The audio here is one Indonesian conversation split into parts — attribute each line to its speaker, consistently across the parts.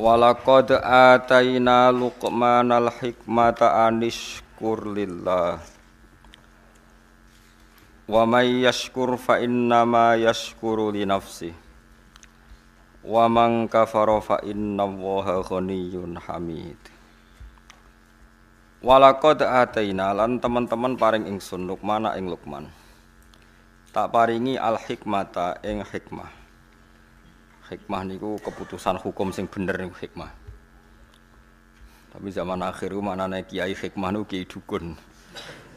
Speaker 1: Walaqad ataina Luqmanal hikmata anishkur lillah. Wa may yashkur fa innama yashkuru li nafsih. Wa man kafara fa innallaha ghaniyyun hamid. Walaqad ataina lan teman-teman paring ingsun Luqman ing Luqman. Tak paringi al hikmata ing hikmah hikmah niku keputusan hukum sing bener niku hikmah. Tapi zaman akhir mana nih kiai hikmah niku kiai dukun.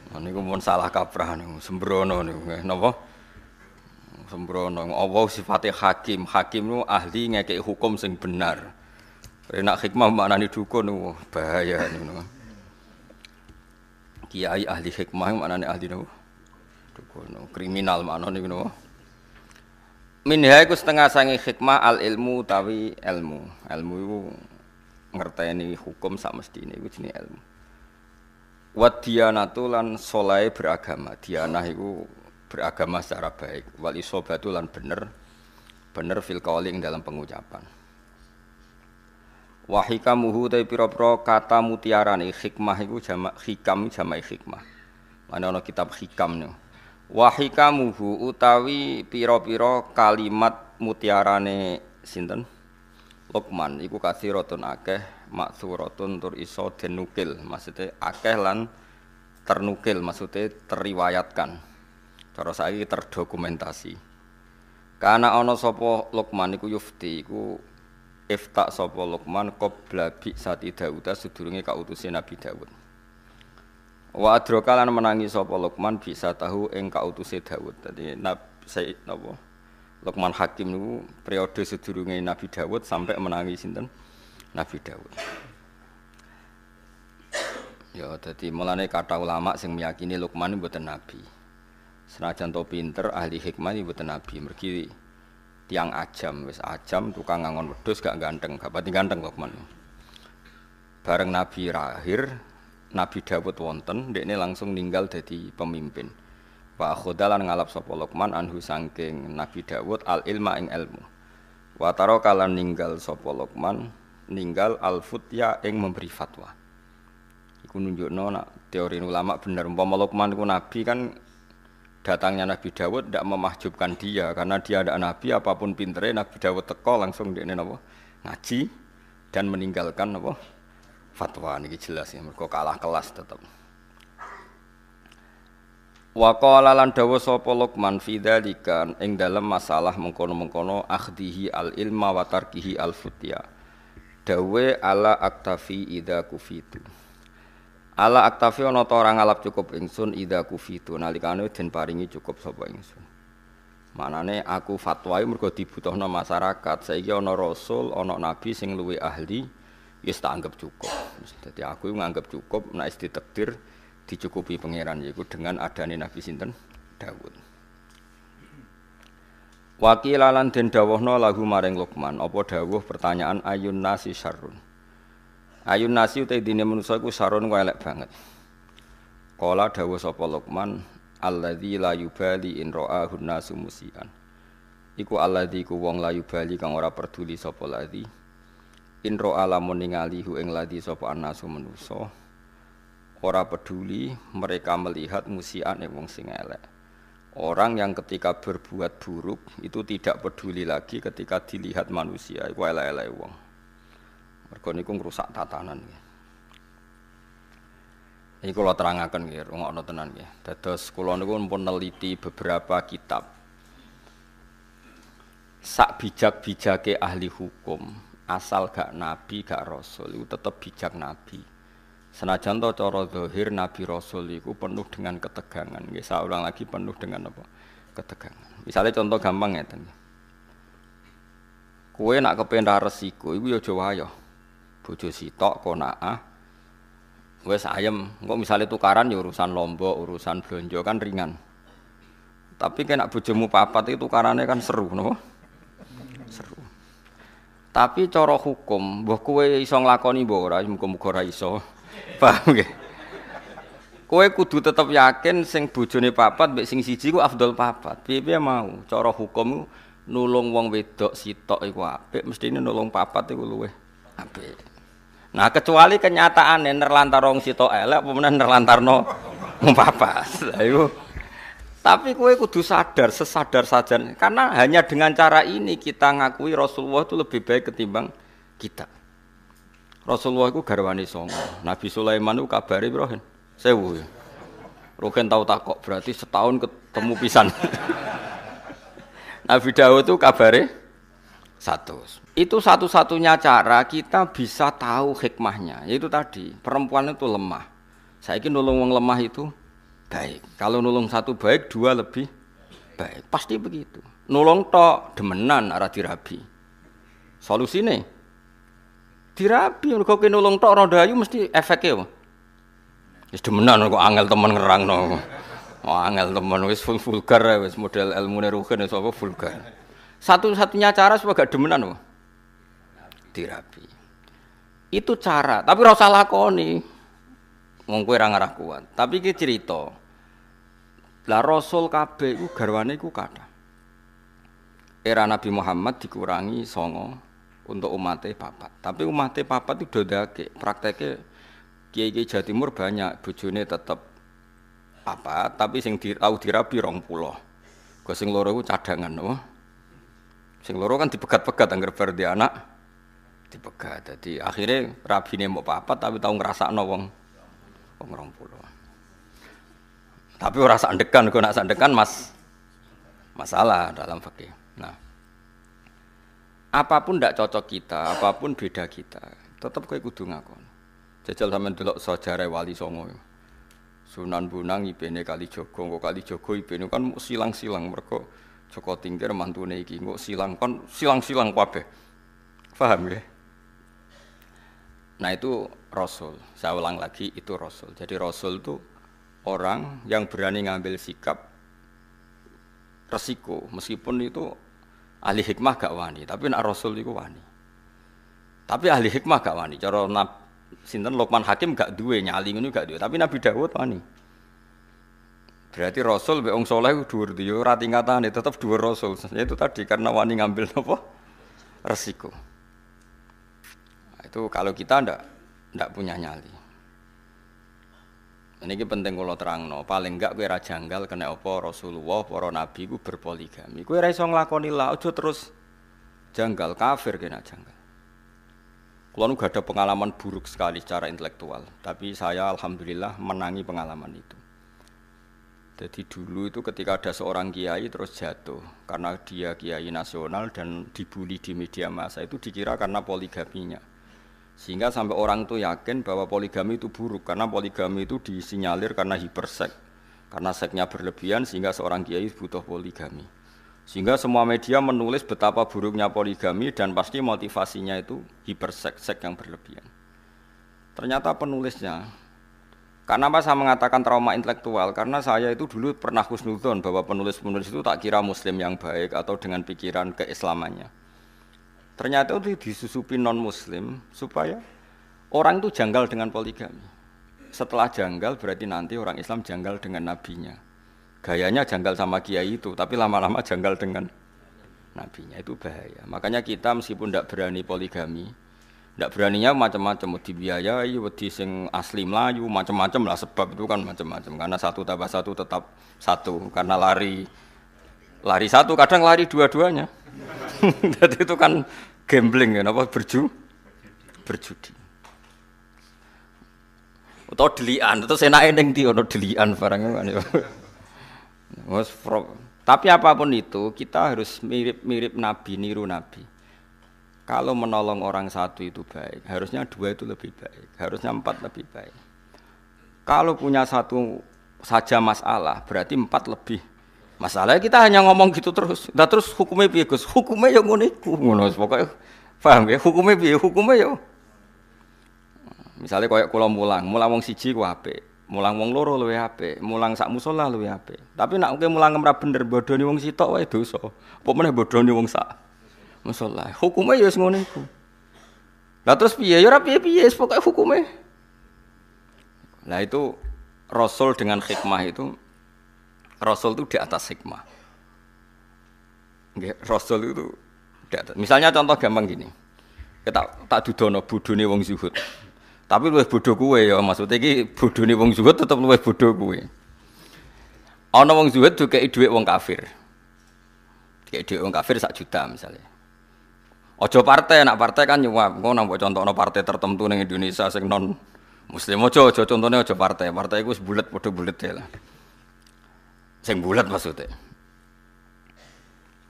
Speaker 1: Nah, niku pun salah kaprah niku, sembrono niku napa? Sembrono. Allah sifatnya hakim. Hakim niku ahli ngekek hukum sing benar. Enak hikmah nih dukun niku bahaya niku. Kiai ahli hikmah nih ahli niku? Dukun. Kriminal mana niku niku? Minha iku setengah sangi hikmah al ilmu tawi ilmu. Ilmu iku ngerteni hukum sak mestine iku jenenge ilmu. Wa diyanatu lan solai beragama. Diyanah iku beragama secara baik. Wal isobatu lan bener bener fil calling dalam pengucapan. Wa hikamuhu ta pira-pira kata mutiarane hikmah iku jamak hikam jamak hikmah. Mana ana kitab hikam nih wahikamuhu utawi pira-pira kalimat mutiarane sinten? Luqman iku kathiratun akeh maksuratun tur iso denukil maksudnya akeh lan ternukil maksudnya teriwayatkan. Cara saiki terdokumentasi. Karena ana sapa Luqman iku yufti iku iftak sapa Luqman qabla bi sati Daud sedurunge kautusi Nabi Daud Wa adroka lan menangi sapa bisa tahu ing kautuse Daud. Dadi Nabi Said napa? Luqman Hakim niku periode sedurunge Nabi Daud sampai menangi sinten? Nabi Daud. Ya dadi mulane kata ulama sing meyakini Luqman mboten nabi. Senajan to pinter ahli hikmah mboten nabi. Mergi tiang ajam wis ajam tukang ngangon wedhus gak ganteng, gak pati ganteng Luqman. Bareng Nabi lahir, Nabi Dawud wonten, ini langsung ninggal jadi pemimpin. Wa akhodalan ngalap sapa Luqman anhu sangking Nabi Dawud al ilma ing ilmu. Wa taro kalan ninggal sapa Luqman ninggal al futya ing memberi fatwa. Iku nunjukno teori ulama bener umpama Luqman iku nabi kan datangnya Nabi Dawud tidak memahjubkan dia karena dia ada nabi apa pun pintere Nabi Dawud teko langsung dia napa ngaji dan meninggalkan apa fatwa niki jelas ya mergo kalah kelas tetep Wa qala lan dawa sapa Luqman fi dzalika ing dalem masalah mengkono-mengkono akhdihi al ilma wa tarkihi al futya. Dawe ala aktafi idza kufitu. Ala aktafi ana ta ora ngalap cukup ingsun idza kufitu nalikane den paringi cukup sapa ingsun. Manane aku fatwa mergo dibutuhno masyarakat. Saiki ana rasul, ana nabi sing luwih ahli ya tak anggap cukup. Jadi aku menganggap cukup nah, takdir dicukupi pangeran yaitu dengan adanya Nabi sinten Dawud. Wakilalan den dawuhna lagu maring Luqman apa dawuh pertanyaan ayun nasi syarrun. Ayun nasi utai dine manusa iku sarun ku elek banget. Kala dawuh sapa Luqman alladzi la yubali in ra'ahu nasu musian. Iku alladzi ku wong la yubali kang ora peduli sapa ladzi Inro alamun ningali hu ing ladi sapa anasu manusa ora peduli mereka melihat musian ing wong sing elek. Orang yang ketika berbuat buruk itu tidak peduli lagi ketika dilihat manusia iku elek-elek wong. Mergo niku ngrusak tatanan nggih. Iki kula terangaken nggih, rungokno tenan nggih. Dados kula niku pun beberapa kitab. Sak bijak-bijake ahli hukum asal gak nabi gak rasul itu tetap bijak nabi. Senajan to cara zahir nabi rasul itu penuh dengan ketegangan. Nggih ulang lagi penuh dengan apa? Ketegangan. Misalnya contoh gampang ya kue nak kependah resiko iku ya aja wayo bojo sitok konaah wes ayam kok misalnya tukaran ya urusan lombok urusan belanja kan ringan. Tapi kena bojomu papat itu tukarannya kan seru no? seru tapi cara hukum, mbah kowe iso nglakoni mbah ora, muga-muga ora iso. Paham nggih? Kowe kudu tetep yakin sing bojone papat mbek sing siji ku afdol papat. Piye-piye mau, cara hukum nulung wong wedok sitok iku apik, mestine nulung papat iku luwih apik. Nah, kecuali kenyataan nerlantar wong sitok elek apa meneh nerlantarno wong. Lah iku tapi kue kudu sadar, sesadar saja. Karena hanya dengan cara ini kita ngakui Rasulullah itu lebih baik ketimbang kita. Rasulullah itu garwani songo. Nabi Sulaiman itu kabari Ibrahim. Sewu ya. Rogen tahu takok berarti setahun ketemu pisan. Nabi Dawud itu kabare satu. Itu satu-satunya cara kita bisa tahu hikmahnya. Yaitu tadi perempuan itu lemah. Saya ingin nolong lemah itu baik. Kalau nulung satu baik, dua lebih baik. Pasti begitu. Nulung tok demenan arah dirabi. Solusi nih dirabi. Kau kena nulung tok roda ayu mesti efeknya. Wis demenan kok angel temen no. Oh, angel temen wis vulgar wis model ilmu ruhin wis apa vulgar. Satu-satunya cara supaya gak demenan apa? Dirabi. Itu cara, tapi rasa lakoni. Wong ora ngarah kuat. Tapi iki cerita. Lah Rasul kabeh iku garwane iku kathah. Era Nabi Muhammad dikurangi songo untuk umatnya papat. Tapi umatnya papat itu dodake. Prakteknya Kiai Kiai Jawa Timur banyak, bojone tetap apa, tapi sing di, tahu dirabi rong pulau. Gue sing loro cadangan, oh. Sing loro kan dipegat-pegat anggar bar anak, dipegat. Jadi akhirnya rabi ini mau papat, tapi tahu ngerasa wong wong rong pulau. Tapi ora sandekan, gue nak sandekan mas masalah dalam fakih. Nah, apa pun tidak cocok kita, apa pun beda kita, tetap kayak kudu ngakon. Jajal sampean delok sejarah wali songo. Sunan Bunang ibene kali Jogo, kok kali Jogo ibene kan silang-silang mereka Joko Tingkir mantune iki kok silang kan silang-silang kabeh. Paham ya? Nah itu Rasul. Saya ulang lagi itu Rasul. Jadi Rasul itu orang yang berani ngambil sikap resiko meskipun itu ahli hikmah gak wani tapi nak rasul itu wani. Tapi ahli hikmah gak wani cara nab sinten Lokman Hakim gak duwe nyali ngono gak duwe tapi Nabi Dawud wani. Berarti rasul be wong saleh dhuwur yo ora tingkatane tetep dhuwur rasul. Itu tadi karena wani ngambil apa? Resiko. Itu kalau kita ndak ndak punya nyali ini penting kalau terang no. Paling enggak kue rajanggal kena apa Rasulullah, para nabi ku berpoligami. Kue raiso ngelakoni lah, ojo terus janggal kafir kena janggal. Kalau nu ada pengalaman buruk sekali secara intelektual, tapi saya alhamdulillah menangi pengalaman itu. Jadi dulu itu ketika ada seorang kiai terus jatuh karena dia kiai nasional dan dibully di media massa itu dikira karena poligaminya. Sehingga sampai orang itu yakin bahwa poligami itu buruk karena poligami itu disinyalir karena hipersek. Karena seknya berlebihan sehingga seorang kiai butuh poligami. Sehingga semua media menulis betapa buruknya poligami dan pasti motivasinya itu hipersek, sek yang berlebihan. Ternyata penulisnya karena apa saya mengatakan trauma intelektual? Karena saya itu dulu pernah khusnudon bahwa penulis-penulis itu tak kira muslim yang baik atau dengan pikiran keislamannya. Ternyata itu disusupi non muslim supaya orang itu janggal dengan poligami. Setelah janggal berarti nanti orang Islam janggal dengan nabinya. Gayanya janggal sama kiai itu, tapi lama-lama janggal dengan nabinya itu bahaya. Makanya kita meskipun tidak berani poligami, tidak beraninya macam-macam, mau dibiayai, wedi sing asli Melayu, macam-macam lah sebab itu kan macam-macam. Karena satu tambah satu tetap satu, karena lari lari satu, kadang lari dua-duanya. Jadi itu kan gambling ya, apa berju berjudi. Atau delian, atau senake ning ndi ono delian barangnya kan ya. Tapi apa pun itu kita harus mirip-mirip nabi, niru nabi. Kalau menolong orang satu itu baik, harusnya dua itu lebih baik, harusnya empat lebih baik. Kalau punya satu saja masalah, berarti empat lebih Masalahnya kita hanya ngomong gitu terus. Nah terus hukumnya piye Gus? Hukumnya yang ngono iku. Ngono pokoknya paham ya? Hukumnya piye? Hukumnya ya. Misalnya kayak kula mulang, mulang wong siji ku apik. Mulang wong loro luwe apik, mulang sak musala luwe apik. Tapi nak kowe mulang ora bener bodoni wong sitok wae dosa. Apa meneh bodoni wong sak musala. Hukumnya ya wis ngono iku. Lah terus piye? Ya ora piye-piye, hukumnya. Nah itu Rasul dengan hikmah itu Rasul itu di atas hikmah. Rasul itu di atas. Misalnya contoh gampang gini. Tak tak dudono bodhone wong zuhud. Tapi luwih bodoh kuwe ya, maksudnya iki bodhone wong zuhud tetep luwih bodoh kuwe. Ana wong zuhud dikeki dhuwit wong kafir. Dikeki dhuwit wong kafir sak juta misalnya. Ojo partai, nak partai kan nyuap. Engko nang contohno partai tertentu ning Indonesia sing non muslim ojo ojo contohnya ojo partai. Partai iku bulet padha bulet lah. Sing bulet maksudnya.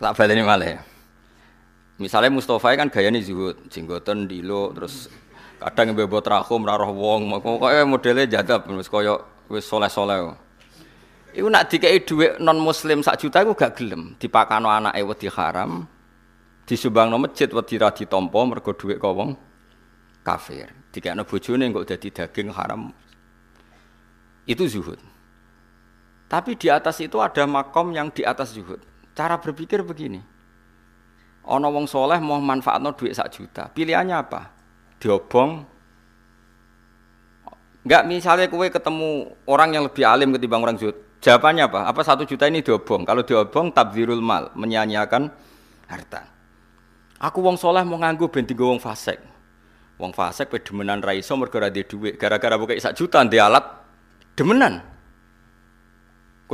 Speaker 1: Tak baleni malih. Misalnya Mustafa kan gaya nih zuhud, jenggoten dilo terus kadang bebo trahum raroh wong, pokoknya modelnya jadab, terus koyo wis soleh soleh. Iku nak dikei duit non muslim sak juta iku gak gelem, dipakano anak wedi haram, disumbangno masjid wedi ra ditampa mergo dhuwit kok wong kafir. Dikekno bojone kok dadi daging haram. Itu zuhud. Tapi di atas itu ada makom yang di atas zuhud. Cara berpikir begini. Ono wong soleh mau manfaatno duit sak juta. Pilihannya apa? Diobong. Enggak misalnya kue ketemu orang yang lebih alim ketimbang orang zuhud. Jawabannya apa? Apa satu juta ini diobong? Kalau diobong tabzirul mal, menyanyiakan harta. Aku wong soleh mau nganggu benti wong fasek. Wong fasek pe demenan ra iso mergo ra duit. Gara-gara buka sak juta di alat demenan.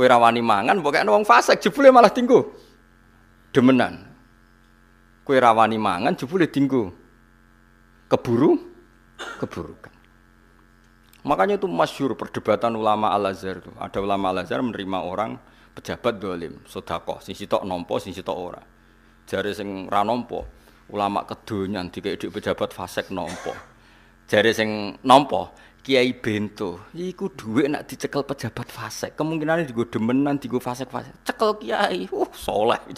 Speaker 1: Kue rawani mangan pokoknya wong fasek jebule malah tinggu. Demenan kue rawani mangan jebule dinggo keburu keburukan. Makanya itu masyur perdebatan ulama Al-Azhar itu. Ada ulama Al-Azhar menerima orang pejabat dolim, sodakoh, sing sitok nompo, sing sitok ora. Jari sing ra nompo, ulama kedonyan dikai di pejabat fasek nompo. Jari sing nompo, Kiai Bento, iku duit nak dicekel pejabat fasek. Kemungkinan digo demenan, digo fasek fasek. Cekel Kiai, uh soleh.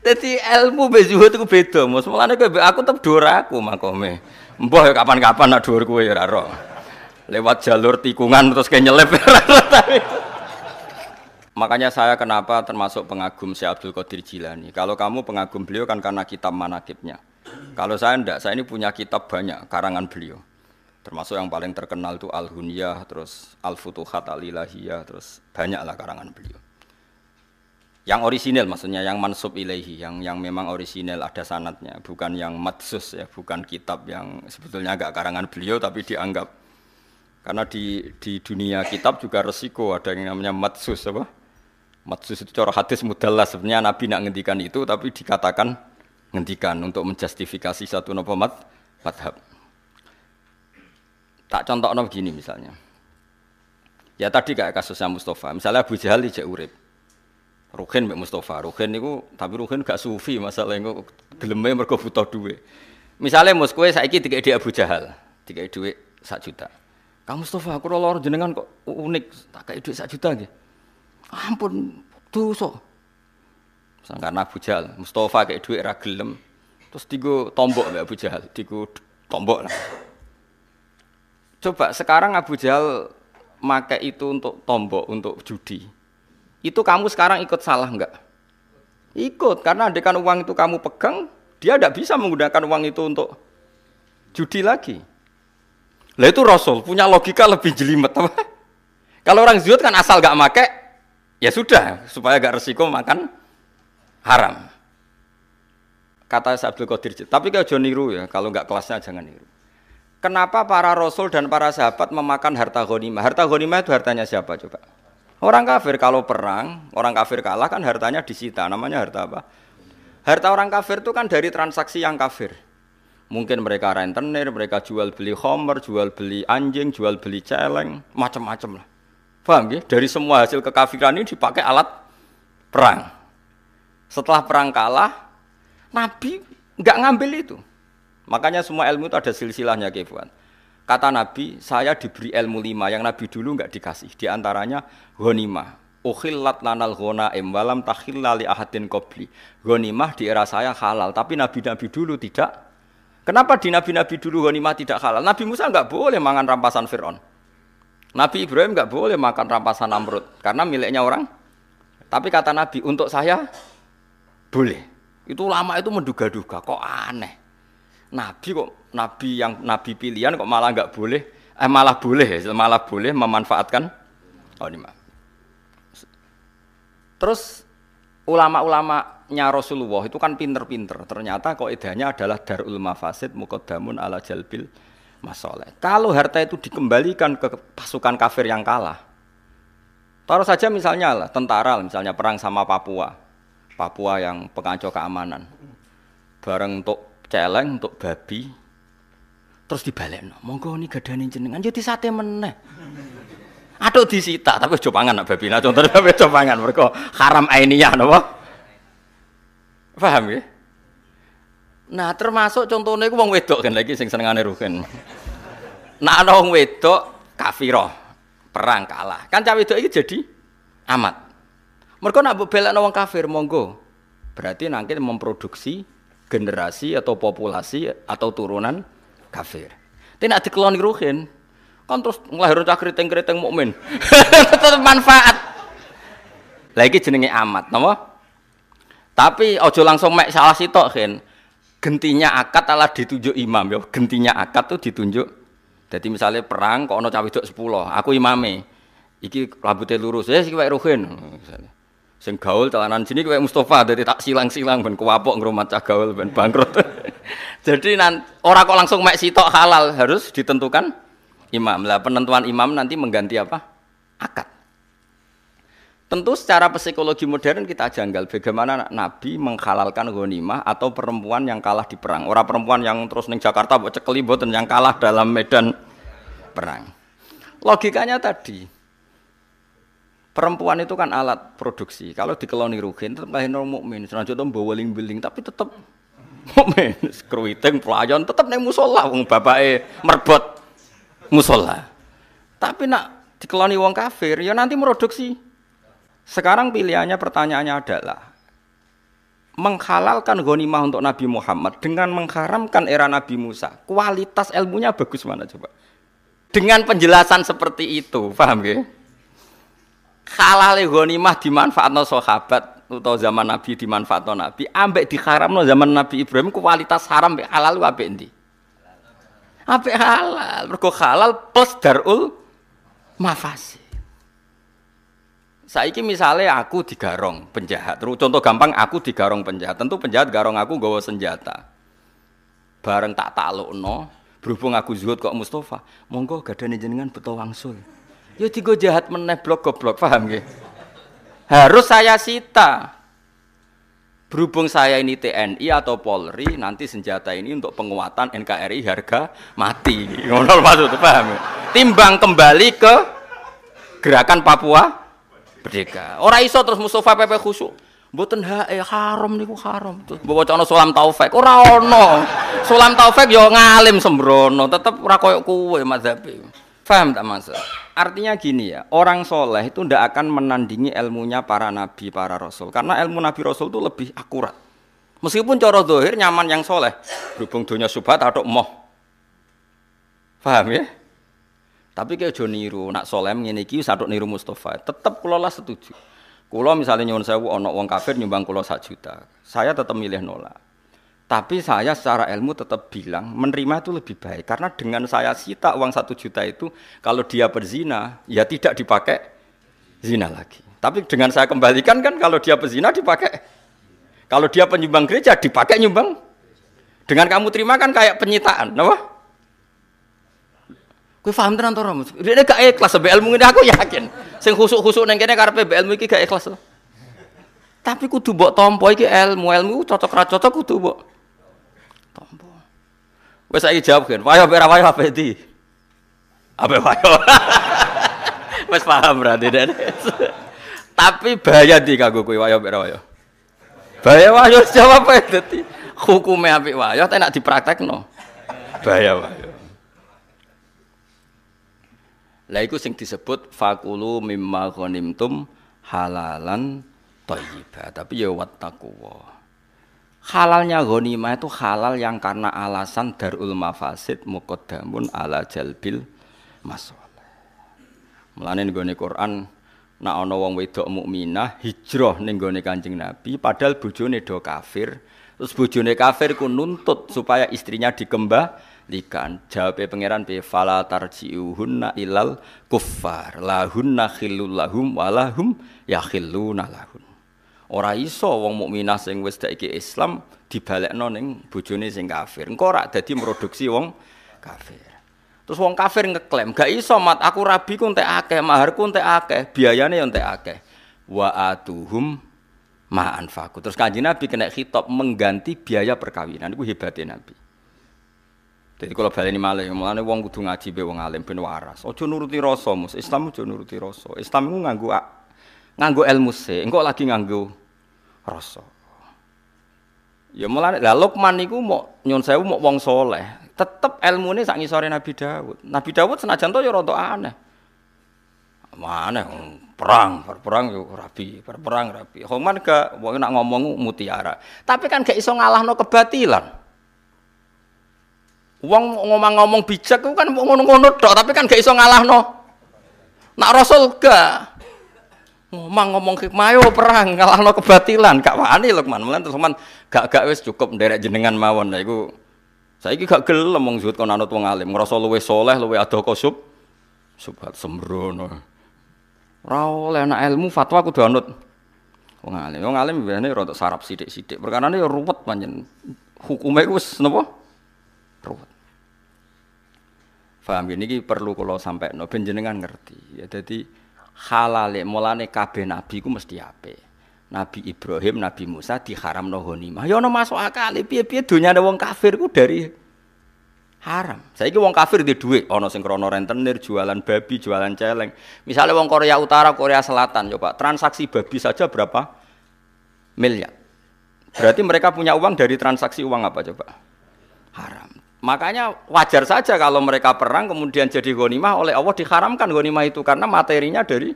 Speaker 1: Jadi ilmu bezuhud itu beda, mus. Mulane kowe aku tetep dhuwur aku makome. Mbah ya kapan-kapan nak dhuwur kowe ya ora Lewat jalur tikungan terus kayak nyelip Makanya saya kenapa termasuk pengagum Syekh Abdul Qadir Jilani. Kalau kamu pengagum beliau kan karena kitab manakibnya. Kalau saya ndak, saya ini punya kitab banyak karangan beliau. Termasuk yang paling terkenal itu Al-Hunyah, terus Al-Futuhat Al-Ilahiyah, terus banyaklah karangan beliau. Yang orisinil maksudnya yang mansub ilaihi yang yang memang orisinil ada sanatnya. Bukan yang matsus ya bukan kitab yang sebetulnya agak karangan beliau tapi dianggap. Karena di di dunia kitab juga resiko ada yang namanya matsus apa? Matsus itu cara hadis mudallah. Sebenarnya nabi nak ngendikan itu tapi dikatakan ngendikan untuk menjustifikasi satu nopo mat madhab tak contoh begini misalnya ya tadi kayak kasusnya Mustafa misalnya Abu Jahal tidak urip Ruhin Mbak Mustafa. Ruhin niku tapi Ruhin gak sufi masalah niku geleme mergo butuh duit. Misalnya mus kowe saiki dikek di Abu Jahal, dikek duit sak juta. Kang Mustafa, aku lor jenengan kok unik, tak kayak duit sak juta nggih. Ampun, dosa. Sangkan Abu Jahal, Mustafa kayak duit ra gelem. Terus digo tombok Mbak Abu Jahal, digo tombok lah. Coba sekarang Abu Jahal make itu untuk tombok, untuk judi itu kamu sekarang ikut salah enggak? Ikut, karena adekan uang itu kamu pegang, dia tidak bisa menggunakan uang itu untuk judi lagi. Lah itu Rasul punya logika lebih jelimet? Kalau orang zuhud kan asal gak make, ya sudah supaya gak resiko makan haram. Kata Abdul Qadir, tapi kalau jangan niru ya, kalau nggak kelasnya jangan niru. Kenapa para rasul dan para sahabat memakan harta ghanimah? Harta ghanimah itu hartanya siapa coba? Orang kafir kalau perang, orang kafir kalah kan hartanya disita. Namanya harta apa? Harta orang kafir itu kan dari transaksi yang kafir. Mungkin mereka rentenir, mereka jual beli homer, jual beli anjing, jual beli celeng, macam-macam lah. Paham ya? Dari semua hasil kekafiran ini dipakai alat perang. Setelah perang kalah, Nabi nggak ngambil itu. Makanya semua ilmu itu ada silsilahnya, Kefuan. Kata Nabi, saya diberi ilmu lima yang Nabi dulu nggak dikasih. Di antaranya ghanimah. Ukhillat lanal ghonaim walam takhilla li ahadin qabli. Ghanimah di era saya halal, tapi nabi-nabi dulu tidak. Kenapa di nabi-nabi dulu ghanimah tidak halal? Nabi Musa nggak boleh makan rampasan Fir'aun. Nabi Ibrahim nggak boleh makan rampasan Namrud karena miliknya orang. Tapi kata Nabi, untuk saya boleh. Itu lama itu menduga-duga, kok aneh. Nabi kok nabi yang nabi pilihan kok malah nggak boleh eh malah boleh ya malah boleh memanfaatkan oh ini mah terus ulama-ulama tempatnya Rasulullah itu kan pinter-pinter. Ternyata kok idenya adalah darul mafasid mukodamun ala jalbil masoleh. Kalau harta itu dikembalikan ke pasukan kafir yang kalah, taruh saja misalnya lah tentara, misalnya perang sama Papua, Papua yang pengacau keamanan, bareng untuk celeng, untuk babi, terus dibalik, monggo ini gadani jenengan, jadi sate meneh. Aduh disita, tapi coba pangan nak babi, nah contohnya tapi coba pangan, mereka haram ainiyah, no. Paham ya? Nah, termasuk contohnya itu wong wedok kan lagi sing senengane rugen. Nah, ana wong wedok kafirah, perang kalah. Kan cah wedok iki jadi amat. Mereka nak belakno wong kafir monggo. Berarti nanti memproduksi generasi atau populasi atau turunan kafir. Tapi nak dikeloni ruhin, kan terus ngelahirkan cah keriting-keriting mukmin. Tetap manfaat. Lagi jenenge amat, napa? Tapi ojo langsung mek salah sitok kan. Gentinya akad alah ditunjuk imam ya. Gentinya akad tuh ditunjuk. Jadi misalnya perang kok ono cawe dok 10, aku imame. Iki rambutnya lurus, ya sih kayak Ruhin misalnya. Sing gaul celanan sini kayak Mustafa, jadi tak silang-silang ben kuapok ngrumat cah gaul ben bangkrut. jadi nan orang kok langsung mek sitok halal harus ditentukan imam. Lah penentuan imam nanti mengganti apa? Akad. Tentu secara psikologi modern kita janggal bagaimana Nabi menghalalkan ghanimah atau perempuan yang kalah di perang. Orang perempuan yang terus neng Jakarta buat cekeli boten yang kalah dalam medan perang. Logikanya tadi perempuan itu kan alat produksi. Kalau dikeloni rugen tetap lahir mukmin. Selanjutnya bawa beling tapi tetap mukmin. Skruiting pelayan tetap neng musola wong bapake merbot musola. Tapi nak dikeloni wong kafir ya nanti produksi sekarang pilihannya pertanyaannya adalah menghalalkan ghanimah untuk Nabi Muhammad dengan mengharamkan era Nabi Musa. Kualitas ilmunya bagus mana coba? Dengan penjelasan seperti itu, paham ya? Halal ghanimah dimanfaatkan sahabat atau zaman Nabi dimanfaatkan Nabi, ambek diharamno zaman Nabi Ibrahim kualitas haram ambek halal ambek endi? Ambek halal, mergo halal plus darul mafasi. Saiki misalnya aku digarong penjahat. Contoh gampang aku digarong penjahat. Tentu penjahat garong aku gawa senjata. Bareng tak no. berhubung aku zuhud kok Mustafa, monggo gadane jenengan betul wangsul. Ya tiga jahat meneh blok goblok, paham nggih? Harus saya sita. Berhubung saya ini TNI atau Polri, nanti senjata ini untuk penguatan NKRI harga mati. Ngono maksud paham? Timbang kembali ke gerakan Papua Merdeka. Ora iso terus Mustafa pepe khusuk. Mboten hae haram niku haram. Terus mbok wacana sulam taufik. Ora ono. Sulam taufik yo ngalim sembrono, tetep ora koyo mazhabe. Paham tak Mas? Artinya gini ya, orang soleh itu ndak akan menandingi ilmunya para nabi, para rasul. Karena ilmu nabi rasul itu lebih akurat. Meskipun cara dohir nyaman yang soleh, berhubung dunia subhat atau moh. Paham ya? Tapi kayak jo niru, nak solem ngene satu niru Mustafa. Tetap kula lah setuju. Kula misalnya nyuwun sewu ana wong kafir nyumbang kula sak juta. Saya tetap milih nolak. Tapi saya secara ilmu tetap bilang menerima itu lebih baik karena dengan saya sita uang satu juta itu kalau dia berzina ya tidak dipakai zina lagi. Tapi dengan saya kembalikan kan kalau dia berzina dipakai. Kalau dia penyumbang gereja dipakai nyumbang. Dengan kamu terima kan kayak penyitaan, apa? Kowe paham tenan to Rom? Dene gak ikhlas ilmu ini aku yakin. Sing khusuk-khusuk ning kene karepe ilmu iki gak ikhlas. Tapi kudu mbok tampa iki ilmu, ilmu cocok ra cocok kudu mbok tampa. Wes saiki jawab kan. Wayo ora wayo apa iki? Apa wayo? Wes paham berarti dene. Tapi bahaya di kanggo kowe wayo ora wayo. Bahaya wayo jawab ae dadi hukume apik wayo tak nak dipraktekno. Bahaya wayo. Lah iku sing disebut fakulu mimma ghanimtum halalan thayyibah. Tapi ya wattaqwa. Halalnya ghanimah itu halal yang karena alasan darul mafasid muqaddamun ala jalbil masalah. Mulane nggone Quran nak ana wong wedok mukminah hijrah ning gone Kanjeng Nabi padahal bojone do kafir. Terus bojone kafir ku nuntut supaya istrinya dikembah likan jawabe pangeran be fala tarjiuhunna ilal kuffar lahunna khillul lahum walahum yakhilluna lahun Ora iso wong mukminah sing wis iki Islam dibalekno ning bojone sing kafir. Engko ora dadi produksi wong kafir. Terus wong kafir ngeklaim, gak iso mat aku rabi ku entek akeh, maharku entek akeh, biayane yo entek akeh. Wa atuhum ma. Terus kanjeng Nabi kena khitab mengganti biaya perkawinan iku hebatnya Nabi. Jadi kalau baleni malih, mulane wong kudu ngaji be wong alim ben waras. Aja nuruti rasa, Mus. Islam aja nuruti rasa. Islam iku nganggo nganggo ilmu se, engko lagi nganggo rasa. Ya mulane lah Luqman niku mau nyun sewu mau wong soleh, tetep ilmune sak ngisore Nabi Dawud. Nabi Dawud senajan to ya rada aneh. Mana perang, perang yo rabi, perang rabi. Homan gak wong nak ngomong mutiara. Tapi kan gak iso ngalahno kebatilan. Wong ngomong-ngomong bijak kan ngono-ngono tok, tapi kan gak iso ngalahno. Nak Rasul gak. Ngomong ngomong hikmah yo perang ngalahno kebatilan, gak wani Lukman. Mulan terus man gak gak wis cukup nderek jenengan mawon. Lah iku saiki gak gelem wong zuhud kon anut wong alim, ngrasa luwe saleh, luwe ado kosub. Subhat sembrono. Ora oleh ilmu fatwa kudu anut wong alim. Wong alim biasane rada sarap sithik-sithik. Perkarane yo ruwet panjen. Hukume wis napa? Ruwet. Paham ini perlu kalau sampai no jenengan ngerti. Ya jadi halal mulane kabeh nabi ku mesti ape. Nabi Ibrahim, Nabi Musa diharam no honimah. Ya no masuk akal. Piye-piye ada wong kafir ku dari haram. Saya wong kafir di duit. Ono sing rentenir, jualan babi, jualan celeng. Misalnya wong Korea Utara, Korea Selatan, coba transaksi babi saja berapa miliar. Berarti mereka punya uang dari transaksi uang apa coba? Haram. Makanya wajar saja kalau mereka perang kemudian jadi ghanimah oleh Allah diharamkan ghanimah itu karena materinya dari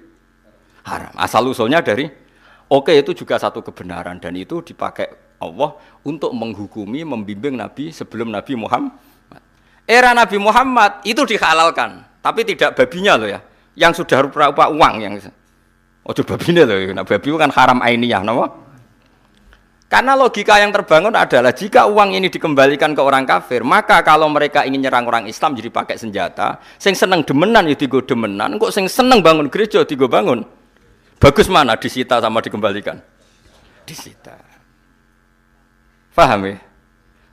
Speaker 1: haram. Asal usulnya dari oke itu juga satu kebenaran dan itu dipakai Allah untuk menghukumi, membimbing Nabi sebelum Nabi Muhammad. Era Nabi Muhammad itu dihalalkan, tapi tidak babinya loh ya, yang sudah rupa-rupa uang yang Oh, coba babinya loh, nah babi itu kan haram ainiyah, nama. Karena logika yang terbangun adalah jika uang ini dikembalikan ke orang kafir, maka kalau mereka ingin nyerang orang Islam jadi pakai senjata, sing seneng demenan ya digo demenan, kok sing seneng bangun gereja digo bangun. Bagus mana disita sama dikembalikan? Disita. Faham ya?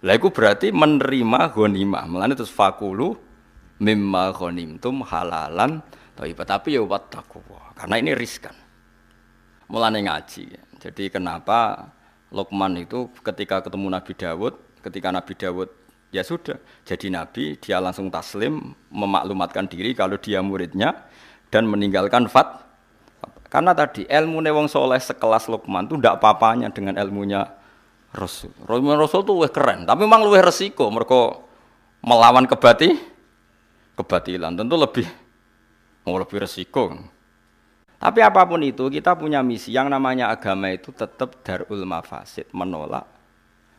Speaker 1: Lah itu berarti menerima ghanimah. Mulane terus fakulu mimma ghanimtum halalan thayyibah. Tapi ya wattaqwa. Karena ini riskan. Mulane ngaji. Jadi kenapa Luqman itu ketika ketemu Nabi Dawud, ketika Nabi Dawud ya sudah jadi nabi, dia langsung taslim, memaklumatkan diri kalau dia muridnya dan meninggalkan fat. Karena tadi ilmu wong soleh sekelas Luqman itu tidak apa-apanya dengan ilmunya Rasul. Rasul Rasul itu keren, tapi memang lebih resiko mereka melawan kebati kebatilan tentu lebih mau lebih resiko. Tapi apa pun itu kita punya misi yang namanya agama itu tetap darul mafasid menolak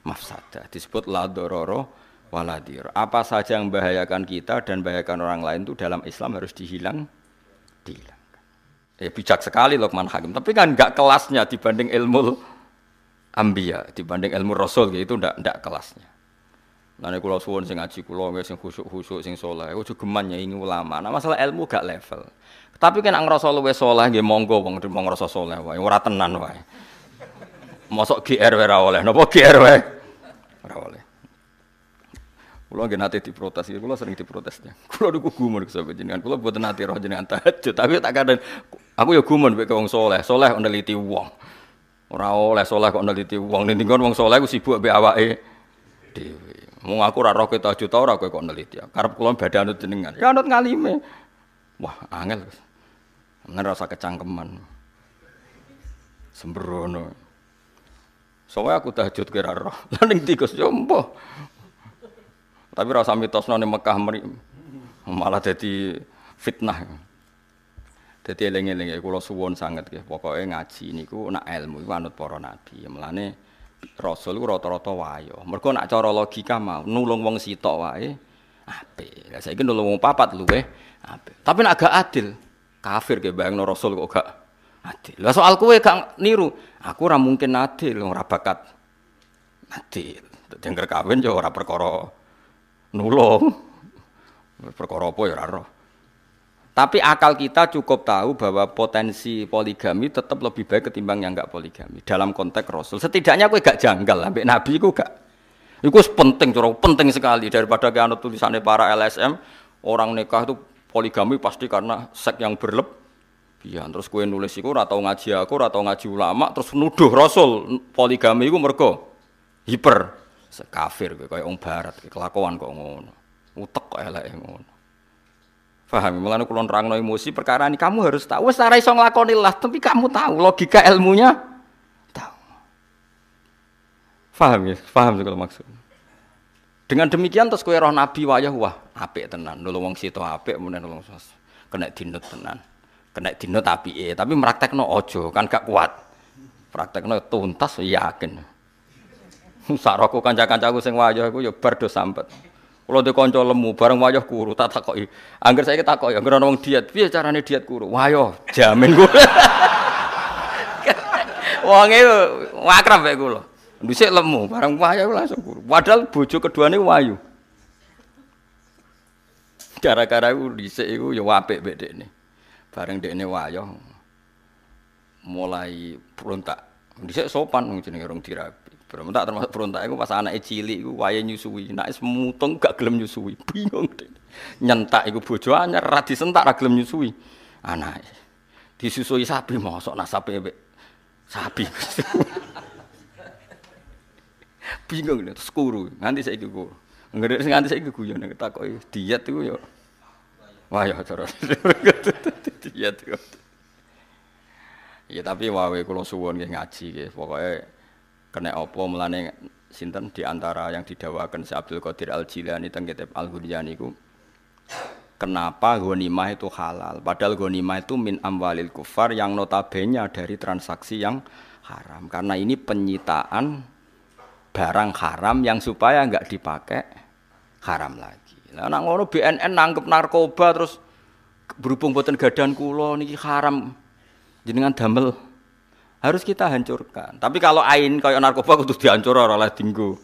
Speaker 1: mafsadah disebut la dororo waladir. Apa saja yang membahayakan kita dan membahayakan orang lain itu dalam Islam harus dihilang dihilangkan. Eh bijak sekali Luqman Hakim, tapi kan enggak kelasnya dibanding ilmu ambia, dibanding ilmu rasul gitu ndak ndak kelasnya. Nanti kalau suwon sing ngaji kulo sing khusuk-khusuk sing soleh, ojo geman ini ulama. Nah masalah ilmu gak level. Tapi kan ngrasa luwe saleh nggih monggo wong wong ngrasa saleh wae, ora tenan wae. Mosok GR ora oleh, napa GR wae? Oleh. Kulo nggih nate diprotes, kulo sering diprotes. Kulo niku gumun kesapa jenengan. Kulo boten nate roh jenengan tahajud, tapi tak kadang aku ya gumun mek wong saleh. Saleh neliti wong. Ora oleh saleh kok neliti wong. Ning wong saleh ku sibuk mbek awake dhewe. Mung aku ora roh tahajud ta ora kok neliti. Karep kula badhe anut jenengan. Ya anut ngalime. Wah, angel. Nggak rasa kecangkeman. Sembrono. Soalnya aku tahajud kira roh. Lalu tikus jombo. Tapi rasa mitos noni Mekah meri malah jadi fitnah. Jadi eling-eling ya, kalau suwon sangat ya. Pokoknya ngaji ini ku nak ilmu, ku anut para nabi. Melane Rasul ku rata-rata wayo. Mereka nak cara logika mau nulung wong sitok wae. Ape. Lah saiki nulung wong papat luwe. Ape. Tapi nak agak adil. Kafir ke bayang Rasul kok gak adil. Lah soal kue gak niru, aku ora mungkin adil, ora bakat adil. Dengker kawin yo ora perkara nulung. Perkara apa ya ora roh. Tapi akal kita cukup tahu bahwa potensi poligami tetap lebih baik ketimbang yang enggak poligami dalam konteks Rasul. Setidaknya aku gak janggal, ambek Nabi aku gak. Itu penting, curang penting sekali daripada kayak tulisannya para LSM orang nikah itu poligami pasti karena seks yang berlebihan. Terus kue nulis itu atau ngaji aku, atau ngaji ulama, terus nuduh Rasul poligami itu mergo hiper kafir kayak orang barat kelakuan kok ngono. Utek kok elek ngono. Paham? Mulane kula nerangno emosi perkara ini kamu harus tahu. Wes ora iso tapi kamu tahu logika ilmunya tahu. Paham ya? Paham sih kalau maksud. Dengan demikian terus kowe roh nabi wayah wah apik tenan. Nulung wong sito apik menen nulung sos. Kena dinut tenan. Kena dinut apike, tapi praktekno ojo kan gak kuat. Praktekno tuntas yakin. Saroko kanca-kancaku sing wayah iku ya bar do sampet. Kalau di konco lemu, bareng wayoh kuru, tak takoki. Angger saya takok ya, angger wong diet, piye carane diet kuru? Wayoh, jamin gue. Wonge wakrab mek kula. Dhisik lemu, bareng wayoh langsung kuru. Padahal bojo keduane wayu. Gara-gara iku dhisik iku ya apik mek dekne. Bareng dekne wayoh mulai berontak. Dhisik sopan jenenge rong dirabi. Berontak termasuk berontak itu pas anaknya cilik itu waya nyusui. Nak semutung gak gelem nyusui. Bingung deh. Nyentak itu bojo anyar ra disentak ra gelem nyusui. Anak disusui sapi mosok nak sapi be sapi. Bingung deh terus kuru. Nganti saiki kuru. Ngerti nganti saiki guyon nek takoki diet iku yo. Wah ya cara. diet iku. Ya tapi wae suwun nggih ngaji nggih. Kena apa melane sinten di antara yang didawakan si Abdul Qadir Al Jilani teng kitab Al Ghuryan iku kenapa ghanimah itu halal? Padahal ghanimah itu min amwalil kufar yang notabene dari transaksi yang haram. Karena ini penyitaan barang haram yang supaya enggak dipakai haram lagi. Lah nak ngono BNN nangkep narkoba terus berhubung boten gadan kula niki haram. Jenengan damel harus kita hancurkan. Tapi kalau ain kayak narkoba kudu dihancur oleh dinggo.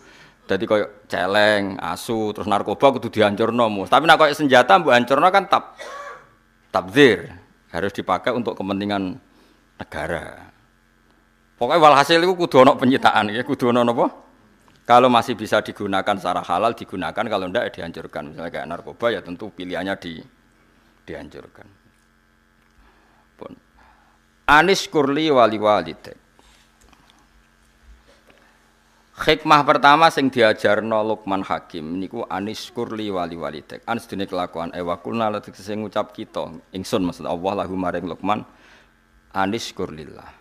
Speaker 1: Jadi kayak celeng, asu, terus narkoba kudu dihancur nomus. Tapi nak kayak senjata bu hancurno kan tap tabzir harus dipakai untuk kepentingan negara. Pokoknya walhasil itu kudu ono penyitaan ya, kudu ono? Kalau masih bisa digunakan secara halal digunakan, kalau tidak ya dihancurkan. Misalnya kayak narkoba ya tentu pilihannya di dihancurkan. Anis kurli wali walidek. Hikmah pertama sing diajarno Luqman Hakim niku anis kurli wali walidek. Anis dene kelakuan ewa kulna latik sing ngucap kita ingsun maksud Allah lahu maring Luqman anis kurlillah.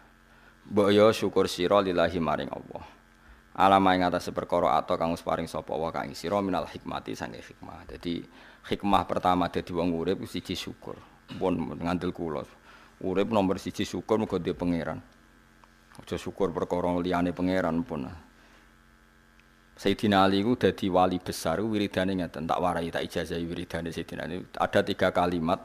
Speaker 1: Mbok yo syukur sira lillahi maring Allah. Alama ing atas perkara atau kang paring sapa wa kang sira minal hikmati sange hikmah. Jadi hikmah pertama dadi wong urip siji syukur. Pun ngandel kula. Urip nomor siji syukur muga dia pangeran. Aja syukur perkara liyane pangeran pun. Sayyidina Ali itu dadi wali besar wiridane ngeten tak warai tak ijazah wiridane Sayyidina Ali. Ada tiga kalimat